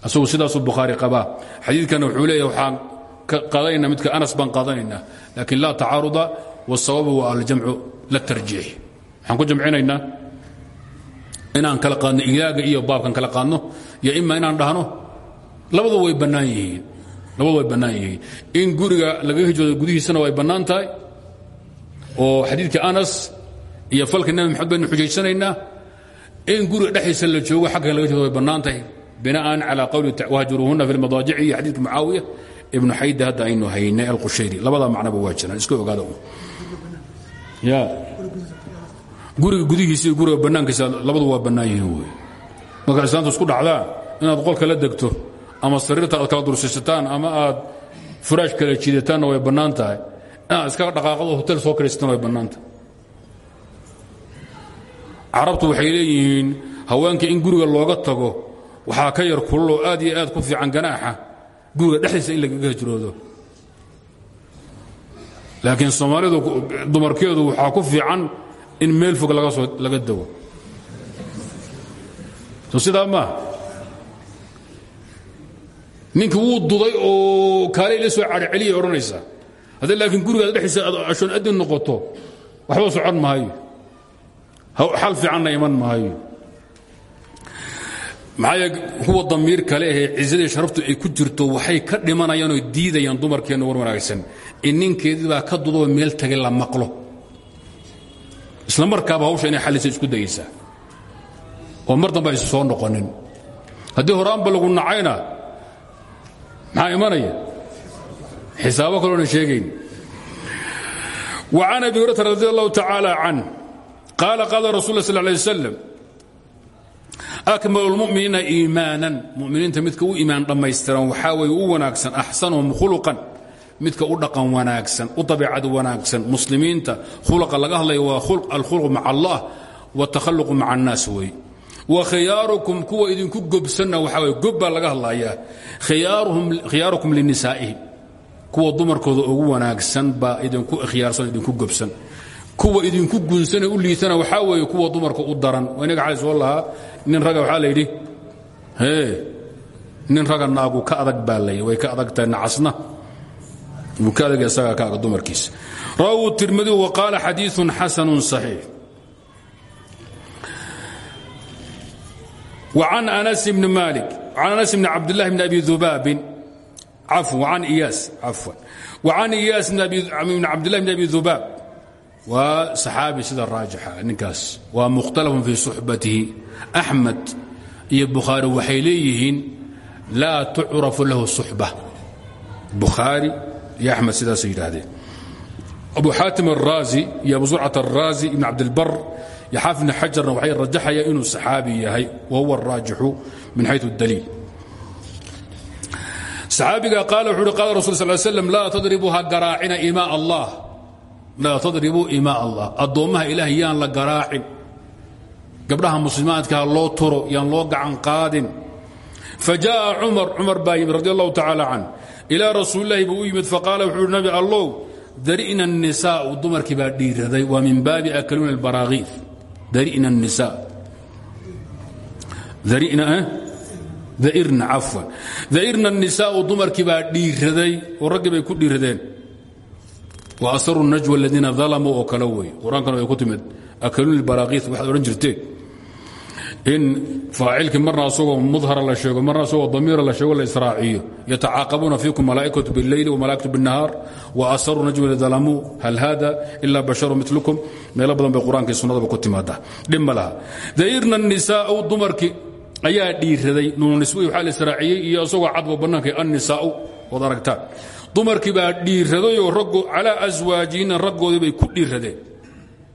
Asagu sidaasuu bukhaari qabaa. Xadiidkana wuxuu leeyahy waxaan qaadanaynaa midka anas baan qaadanaynaa laakiin laa tacaaruda wاsawabu wa aljamcu la tarjiix waxaan ku jamcinaynaa inaan kala qaadno ilaaga iyo baabkan kala qaadno iyo ima inaan dhahno labadu way bannaan yihiin. Labadu way bannaan yihiin. In guriga laga hijroodo gudihiisana way bannaan tahay oo xadiidka anas iyo falka nabi maxamed baynu xujaysanaynaa in guriga dhexdiisa la joogo xagga laga hijroodo way bannaan tahay. Bina'an calaa qowli wahjuruuhunna fi lmadaajici iyo xadiidka mucaawiya ibnu xayda hadda aynu haynay alqushayri. Labada macnaba waa jiraan iska ogaada ya guriga gudihiisa iyo guriga bannaankiisa labadu waa bannaan yihiin wey marka isku dhacdaan inaad qolka la degto ama sariirta aad kala dursiisataan ama aad furaash kala jiidataanna way bannaan tahay. Inaad iska dhaqaaqado hotel soo karaysatan way bannaan tahay. Waxay leeyihiin haweenka in guriga looga tago waxaa ka yar kululoo aad iyo aad ku fiican ganaaxa. Guriga dhexdiisa in lagaga hijroodo laakiin soomaalidu dumarkeedu waxaa ku fiican in meel fog laga dago so sidaa maaha ninki wuu duday oo kaale ila soo cadhceliyay odhanaysaa haddii laakiin gurigaad dhexdiisa ashoon adin noqoto waxba socon maayo xal fiicanna iman maayo maxaa kuwa damiir kale ahee cisadii sharaftu ay ku jirto waxay ka dhimanayaan oo diidayaan dumarkeenna war wanaagsan. In ninkeedii baa ka dudoo meel tagay la maqlo isla markaaba hawsha inay xallisa isku dayaysaa oo mar damba aysa soo noqonin haddii horaanba lagu nacayna maxaa imanaya xisaabo kaloona sheegayn وعن أبي هريرة رضي الله تعالى عنه قال قال رسول الله صلى الله عليه وسلم أكمل المؤمنين إيمانا مؤمنين تمدك إيمان لما يسترون وحاوي وناكسا أحسنهم خلقا midka u dhaqan wanaagsan u abiicad wanaagsan muslimiinta khulqa laga hadlaya waa alkhulqu maca allah watahalluqu maca annaas wey. Wakhiyaarukum kuwa idinku gobsanna waxaa wey gob baa laga hadlayaa. Khiyaarukum linisaa'ihim kuwa dumarkooda ugu wanaagsan baa idinku khiyaarsan idinku gobsan. Kuwa idinku gunsane u liitana waxaa weeye kuwa dumarka u daran. Inaga cali soo lahaa nin raga waxaa layidhi nin raga naagu ka adag baa layidhi way ka adag tahay nacasna aa adii an anas bn cabdlahi bn abi ubaabin an iyaas bn cabdlahi bn abi ubaab waa axaabi sida raajixa ninkaas. Waa mukhtalafun fii suxbatihi. Axmed iyo bukhaari waxay leeyihiin laa tucrafu lahu suxba. Bukhaari iyo axmed sidaasay yidhaahdeen abu xaatim araazi iyo abu zurcat araazi ibn cabdilbar iyo xaafid ibn xajarna waxay rajaxayaan inuu saxaabi yahay wa huwa araajixu min xayu daliil saxaabiga qaala wuxuu uhi qaala rasul sal slam laa tadribuu ha garaacina imaa allah laa tadribuu imaa allah addoommaha ilaah yaan la garaacin gabdhaha muslimaadka ha loo turo yaan loo gacan qaadin fa jaءa cumar cumar baa yimid radi allahu tacaala can ilaa rasuulilahi buu u yimid faqaala wuxuu uhi nabi allow dari'na الnisaau dumarkii baa dhiiraday waa min baabi akaluuna اlbaraakiif dari'na الnisa darina dairna cafwan dairna الnisaau dumarkii baa dhiiraday oo raggii bay ku dhiiradeen wa asaru najwa aladiina dalamuu oo kale wey qur-aankana way ku timid akaluuna اlbaraakiif waxaad odhan jirteen in aacilkii marna asagoo mudhara la sheego marna asagoo damiira la sheego la israaciyo. Yatacaaqabuuna fiikum malaa'ikatu bileyli wamalaa'ikatu binnahaar wa asaruu najmi dalamuu hal haada ilaa basharu milukum meelo badan bay qur'aanka iyo sunnadaba ku timaadaa. Dhib ma laha. Dayirna nisaau dumarki ayaa dhiiraday nuuniswi waxaa la israaciyey iyo asagoo cadba bannaanka annisaau waad aragtaan. Dumarkii baa dhiiradayoo raggu calaa aswaajihinna raggoodii bay ku dhiiradeen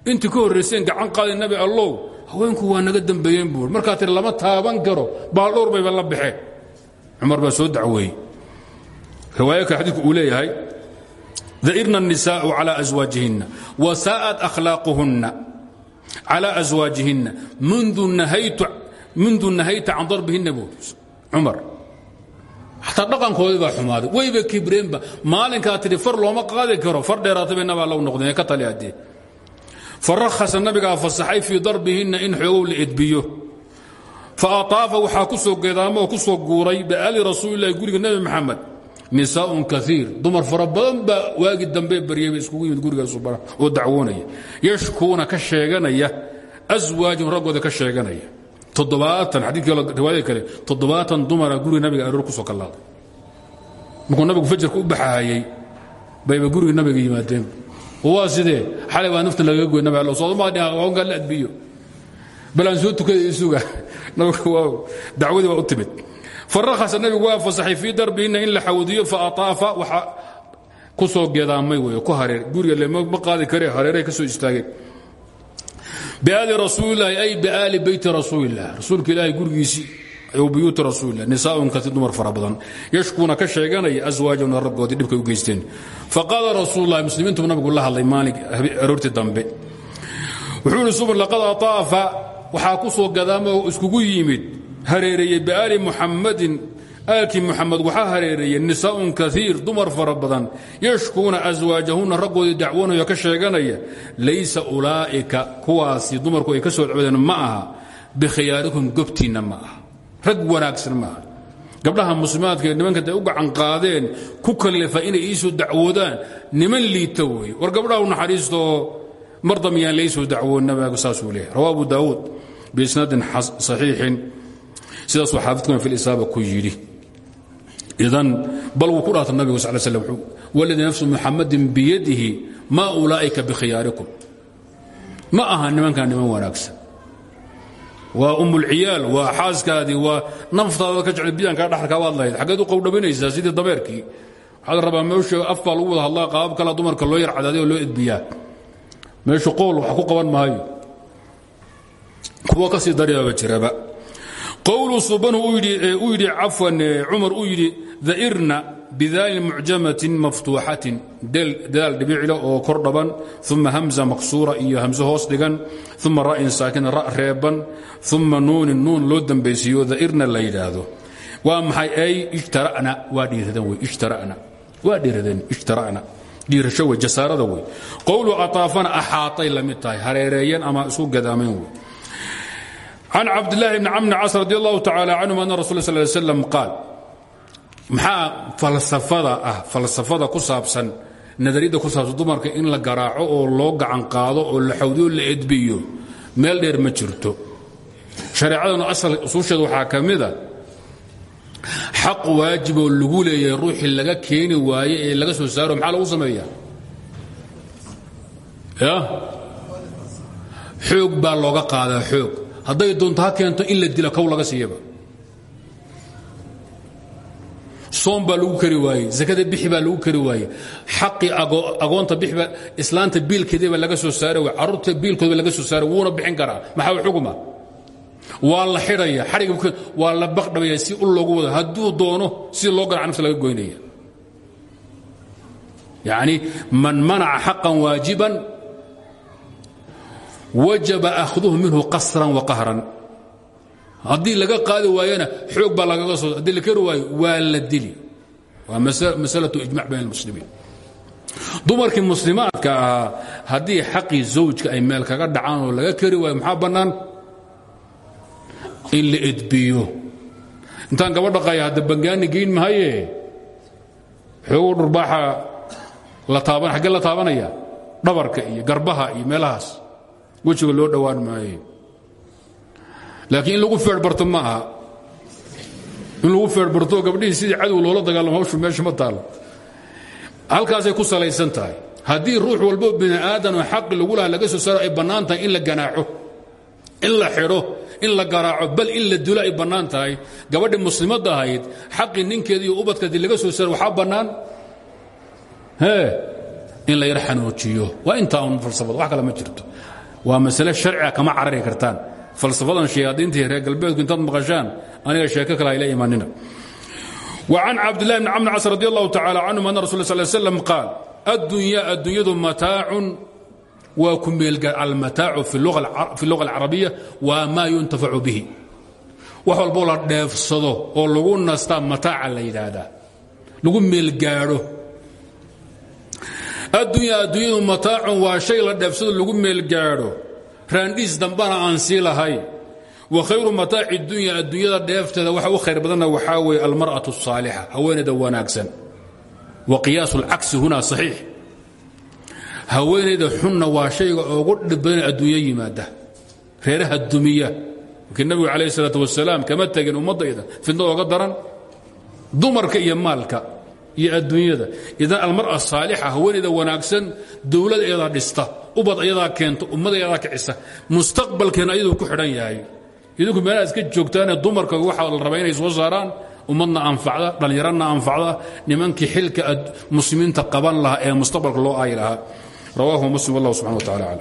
intii ka horrayseen gacan qaaday nabi allow haweenku waa naga dambeeyeen buur markaa tiri lama taaban karo baaldhowr bayba la baxeen cumar baa soo dacweeyey riwaayaka xadiidku uu leeyahay dairna الnisaءu calى aswaajihinna wasaa'at akhlaaquhunna calى aswaajihinna mundu nahayta can darbihinna buu cumar xataa dhaqankoodii baa xumaaday wayba kibreenba maalinkaa tidhi far looma qaadi karo far dheeraatay bay nabaa low noqdeen ee ka tali haddee farahasa nabigaa fasaxay fii darbihinna in xoogow la edbiyo. Fa ataafa waxaa ku soo geedaamo oo ku soo guuray biaali rasuulilahi guriga nebi maxamed nisaaun kaiir dumar fara badan baa waagi dambe baryayba iskugu yimid guriga subana oo dacwoonaya. Yashkuuna ka sheeganaya. Aswaajin raggooda ka sheeganaya. Toddobaatan xadiikii riwaayada kale toddobaatan dumara guriga nabiga aroor ku soo kallaaday waa sidee? Xalay baa nafta lagaga goy nabi soodamaadhonkaa la adbiyo. Bal aan soo tukada isuga. Dacwadii baa u timid. Farahasa nabigu waa fasaxay fii darbihinna in la xawdiyo fa ataafa waxa ku soo geedaamay wey ku hareer. Guriga ma qaadi kare hareeray ka soo istaageen biaali rasuulilahi ay biaali beyti rasuulilah rasuulka ilaahay gurigiisii buyuuti rasuulilah nisaaun kaiir dumar fara yashkuuna ka sheeganaya aswaajahuna raggoodii dhibkay u geysteen. Faqaala rasuululahi muslimiintu nabigu la hadlay maalin aroortii dambe. Wuxuu ihi laqad ataafa. Waxaa ku soo gadaama oo yimid hareereeyey biaali muxammadin aalkii muxamed waxaa hareereeyey nisaaun kaiir dumar fara yashkuuna aswaajahunna raggoodii dacwanayo ka sheeganaya. Laysa ulaa'ika kuwaasi dumarku ay ka soo codeen ma aha. Bikhiyaarikum gobtiinna ma aha rag wanaagsan ma aha gabdhaha muslimaadka nimanka intay u gacan qaadeen ku kallifa inay iisoo dacwoodaan niman liita weeye war gabdhaha u naxariista oo mar damyaan laysoo dacwoon nabiga saasuu leeyahy rawa abu daawuud biisnaadin saxiixin. Sidaasuu xaafidkuna fi lisaaba ku yidhi. Idan bal wuu ku dhaartay nabigu sal slam waladii nafsu muxamadin biyadihi maa ulaa'ika bikhiyaarikum ma aha nimankaa niman wanaagsan waa umulciyaal waa xaaskaadii waa naftaada ka jecel biyankaa dhaxalkaa waad lahayd. Xaggeed u qowdhaminaysaa sidii dameerkii waxaad rabaa meesha af baa wada hadlaa qaabab kala dumarka loo yar cadaadiy oo loo edbiyaa. Meeshu qowl wax ku qaban maayo. Kuwa ka sii daryaaba jiraba. Qowluu subanu uu yidhi cafwan cumar uu yidhi bidaalin mucjamatin maftuuxatin dadaal dhibicile oo kor dhaban uma hamza maksuura iyo hamse hoos dhigan uma ra'in saakin ra' reeban uma nuunin nuun loo dambaysiiyo dairna la yidhaahdo waa maxay ay ijtara'na waa dhiiradeen wey ijtara'na waa dhiiradeen ijtara'na dhiirasho wey jasaarada wey qowlu ataafana axaatay la mid tahay hareereeyeen ama isu gadaameen wey can cabdillaahi bni camni cas radi allahu tacaala canhum ana rasul sal maxaa falsafada ah falsafada ku saabsan nadariyadda ku saabsan dumarka in la garaaco oo loo gacan qaado oo la xawdiyo la edbiyo? Meel dheer ma jirto. Shareecadanu asal usuusheeda waxaa ka mida xaq waajiboo lagu leeyahay ruuxii laga keeni waaye ee laga soo saaro maxaa lagu sameeya ya? Xoog baa looga qaadaa xoog. Hadday doonto ha keento in la dilo kow laga siiyaba soom baa lagu kari waaye zakada bixi baa lagu kari waaye xaqii agoonta bixi islaanta biilkeedii baa laga soo saara way carruurta biilkooda baa laga soo saara wuuna bixin karaa. Maxaa xuguma? Waa la xidhaya xadhiga waa la baqdhabaya si u loogu wada. Hadduu doono si loo ganaca nafta laga goynaya. Yacni man manaca xaqan waajiban wajaba akhduhu minhu qasran wa qahran haddii laga qaadi waayana xoog baa lagaga soo haddii la keri waayo waa la dili. Waa masalatu ijmac bayn almuslimiin. Dumarkii muslimaadka ahaa haddii xaqii zawjka ay meel kaga dhacaan oo laga keri waayo maxaa bannaan? In la edbiyo. Intaan gabadha qaya hadda bangaani mahaye xoogu dhurbaaxa la taaban xaggee la taabanaya dhabarka iyo garbaha iyo meelahaas. Wejiga loo dhowaan maaye laakiin in lagu feedhbarto ma aha in lagu feedhbarto gabdhihii sidii cadow loola dagaalamo hawshu meesha ma taalo. Halkaasay ku salaysan tahay. Haddii ruux walbo bini aadan oo xaqi lagu laha laga soo saaro ay bannaan in la ganaaxo in la xidho in la garaaco bal in la dulo ay bannaan tahay gabadhii muslimadda ahayd xaqii ninkeeda iyo ubadkeedii laga soo saaro waxaa bannaan? Hee in la yar xanoojiyo. Waa intaa un falsafada wax kale ma jirto. Waa masale sharciga kama carari kartaan falsafadan shayaadiinta iyo reer galbeedku intaad maqashaan aniga sheeko kale ayla imanina وعن عبد الله بن عمرو عاص رضي الله تعالى عنه أن رسول الله صلى الله عليه وسلم قال الدنيا الدنيا متاع وكميل المتاع في اللغة في اللغة العربية وما ينتفع به وحول بولا ديفسدو oo lagu nasta mataaca la yiraahdaa lagu meel gaaro addunya addunyadu mataacun waa shay la dheefsado lagu meel gaaro raandhiis dambana aan sii lahayn wa khayru mataaci dunya adduunyada dheefteeda waxa u khayr badanna waxaa weeye almar'atu الصaalixa haweeneyda wanaagsan wa qiyaasu اlcagsi huna صaxiix haweenayda xunna waa shayga ugu dhibbadan adduunyo yimaada reeraha dumiya markii nabigu calayh salaat wasalaam kama tegin ummaddayda fidna ooga daran dumarka iyo maalka iyo adduunyada. Idan almara asaalixa haweeneyda wanaagsan dowlad ayadaa dhista ubad ayadaa keenta ummad ayadaa kicisa mustaqbalkeena ayaduu ku xidhan yahay idinku meelaha iska joogtaane dumarka waxaa la raba inay soo saaraan ummadna anfacda dhallinyarana anfacda nimankii xilka muslimiinta qaban lahaa ee mustaqbalka loo aayi lahaa. Rawaahu muslim wallah subxana wa tacala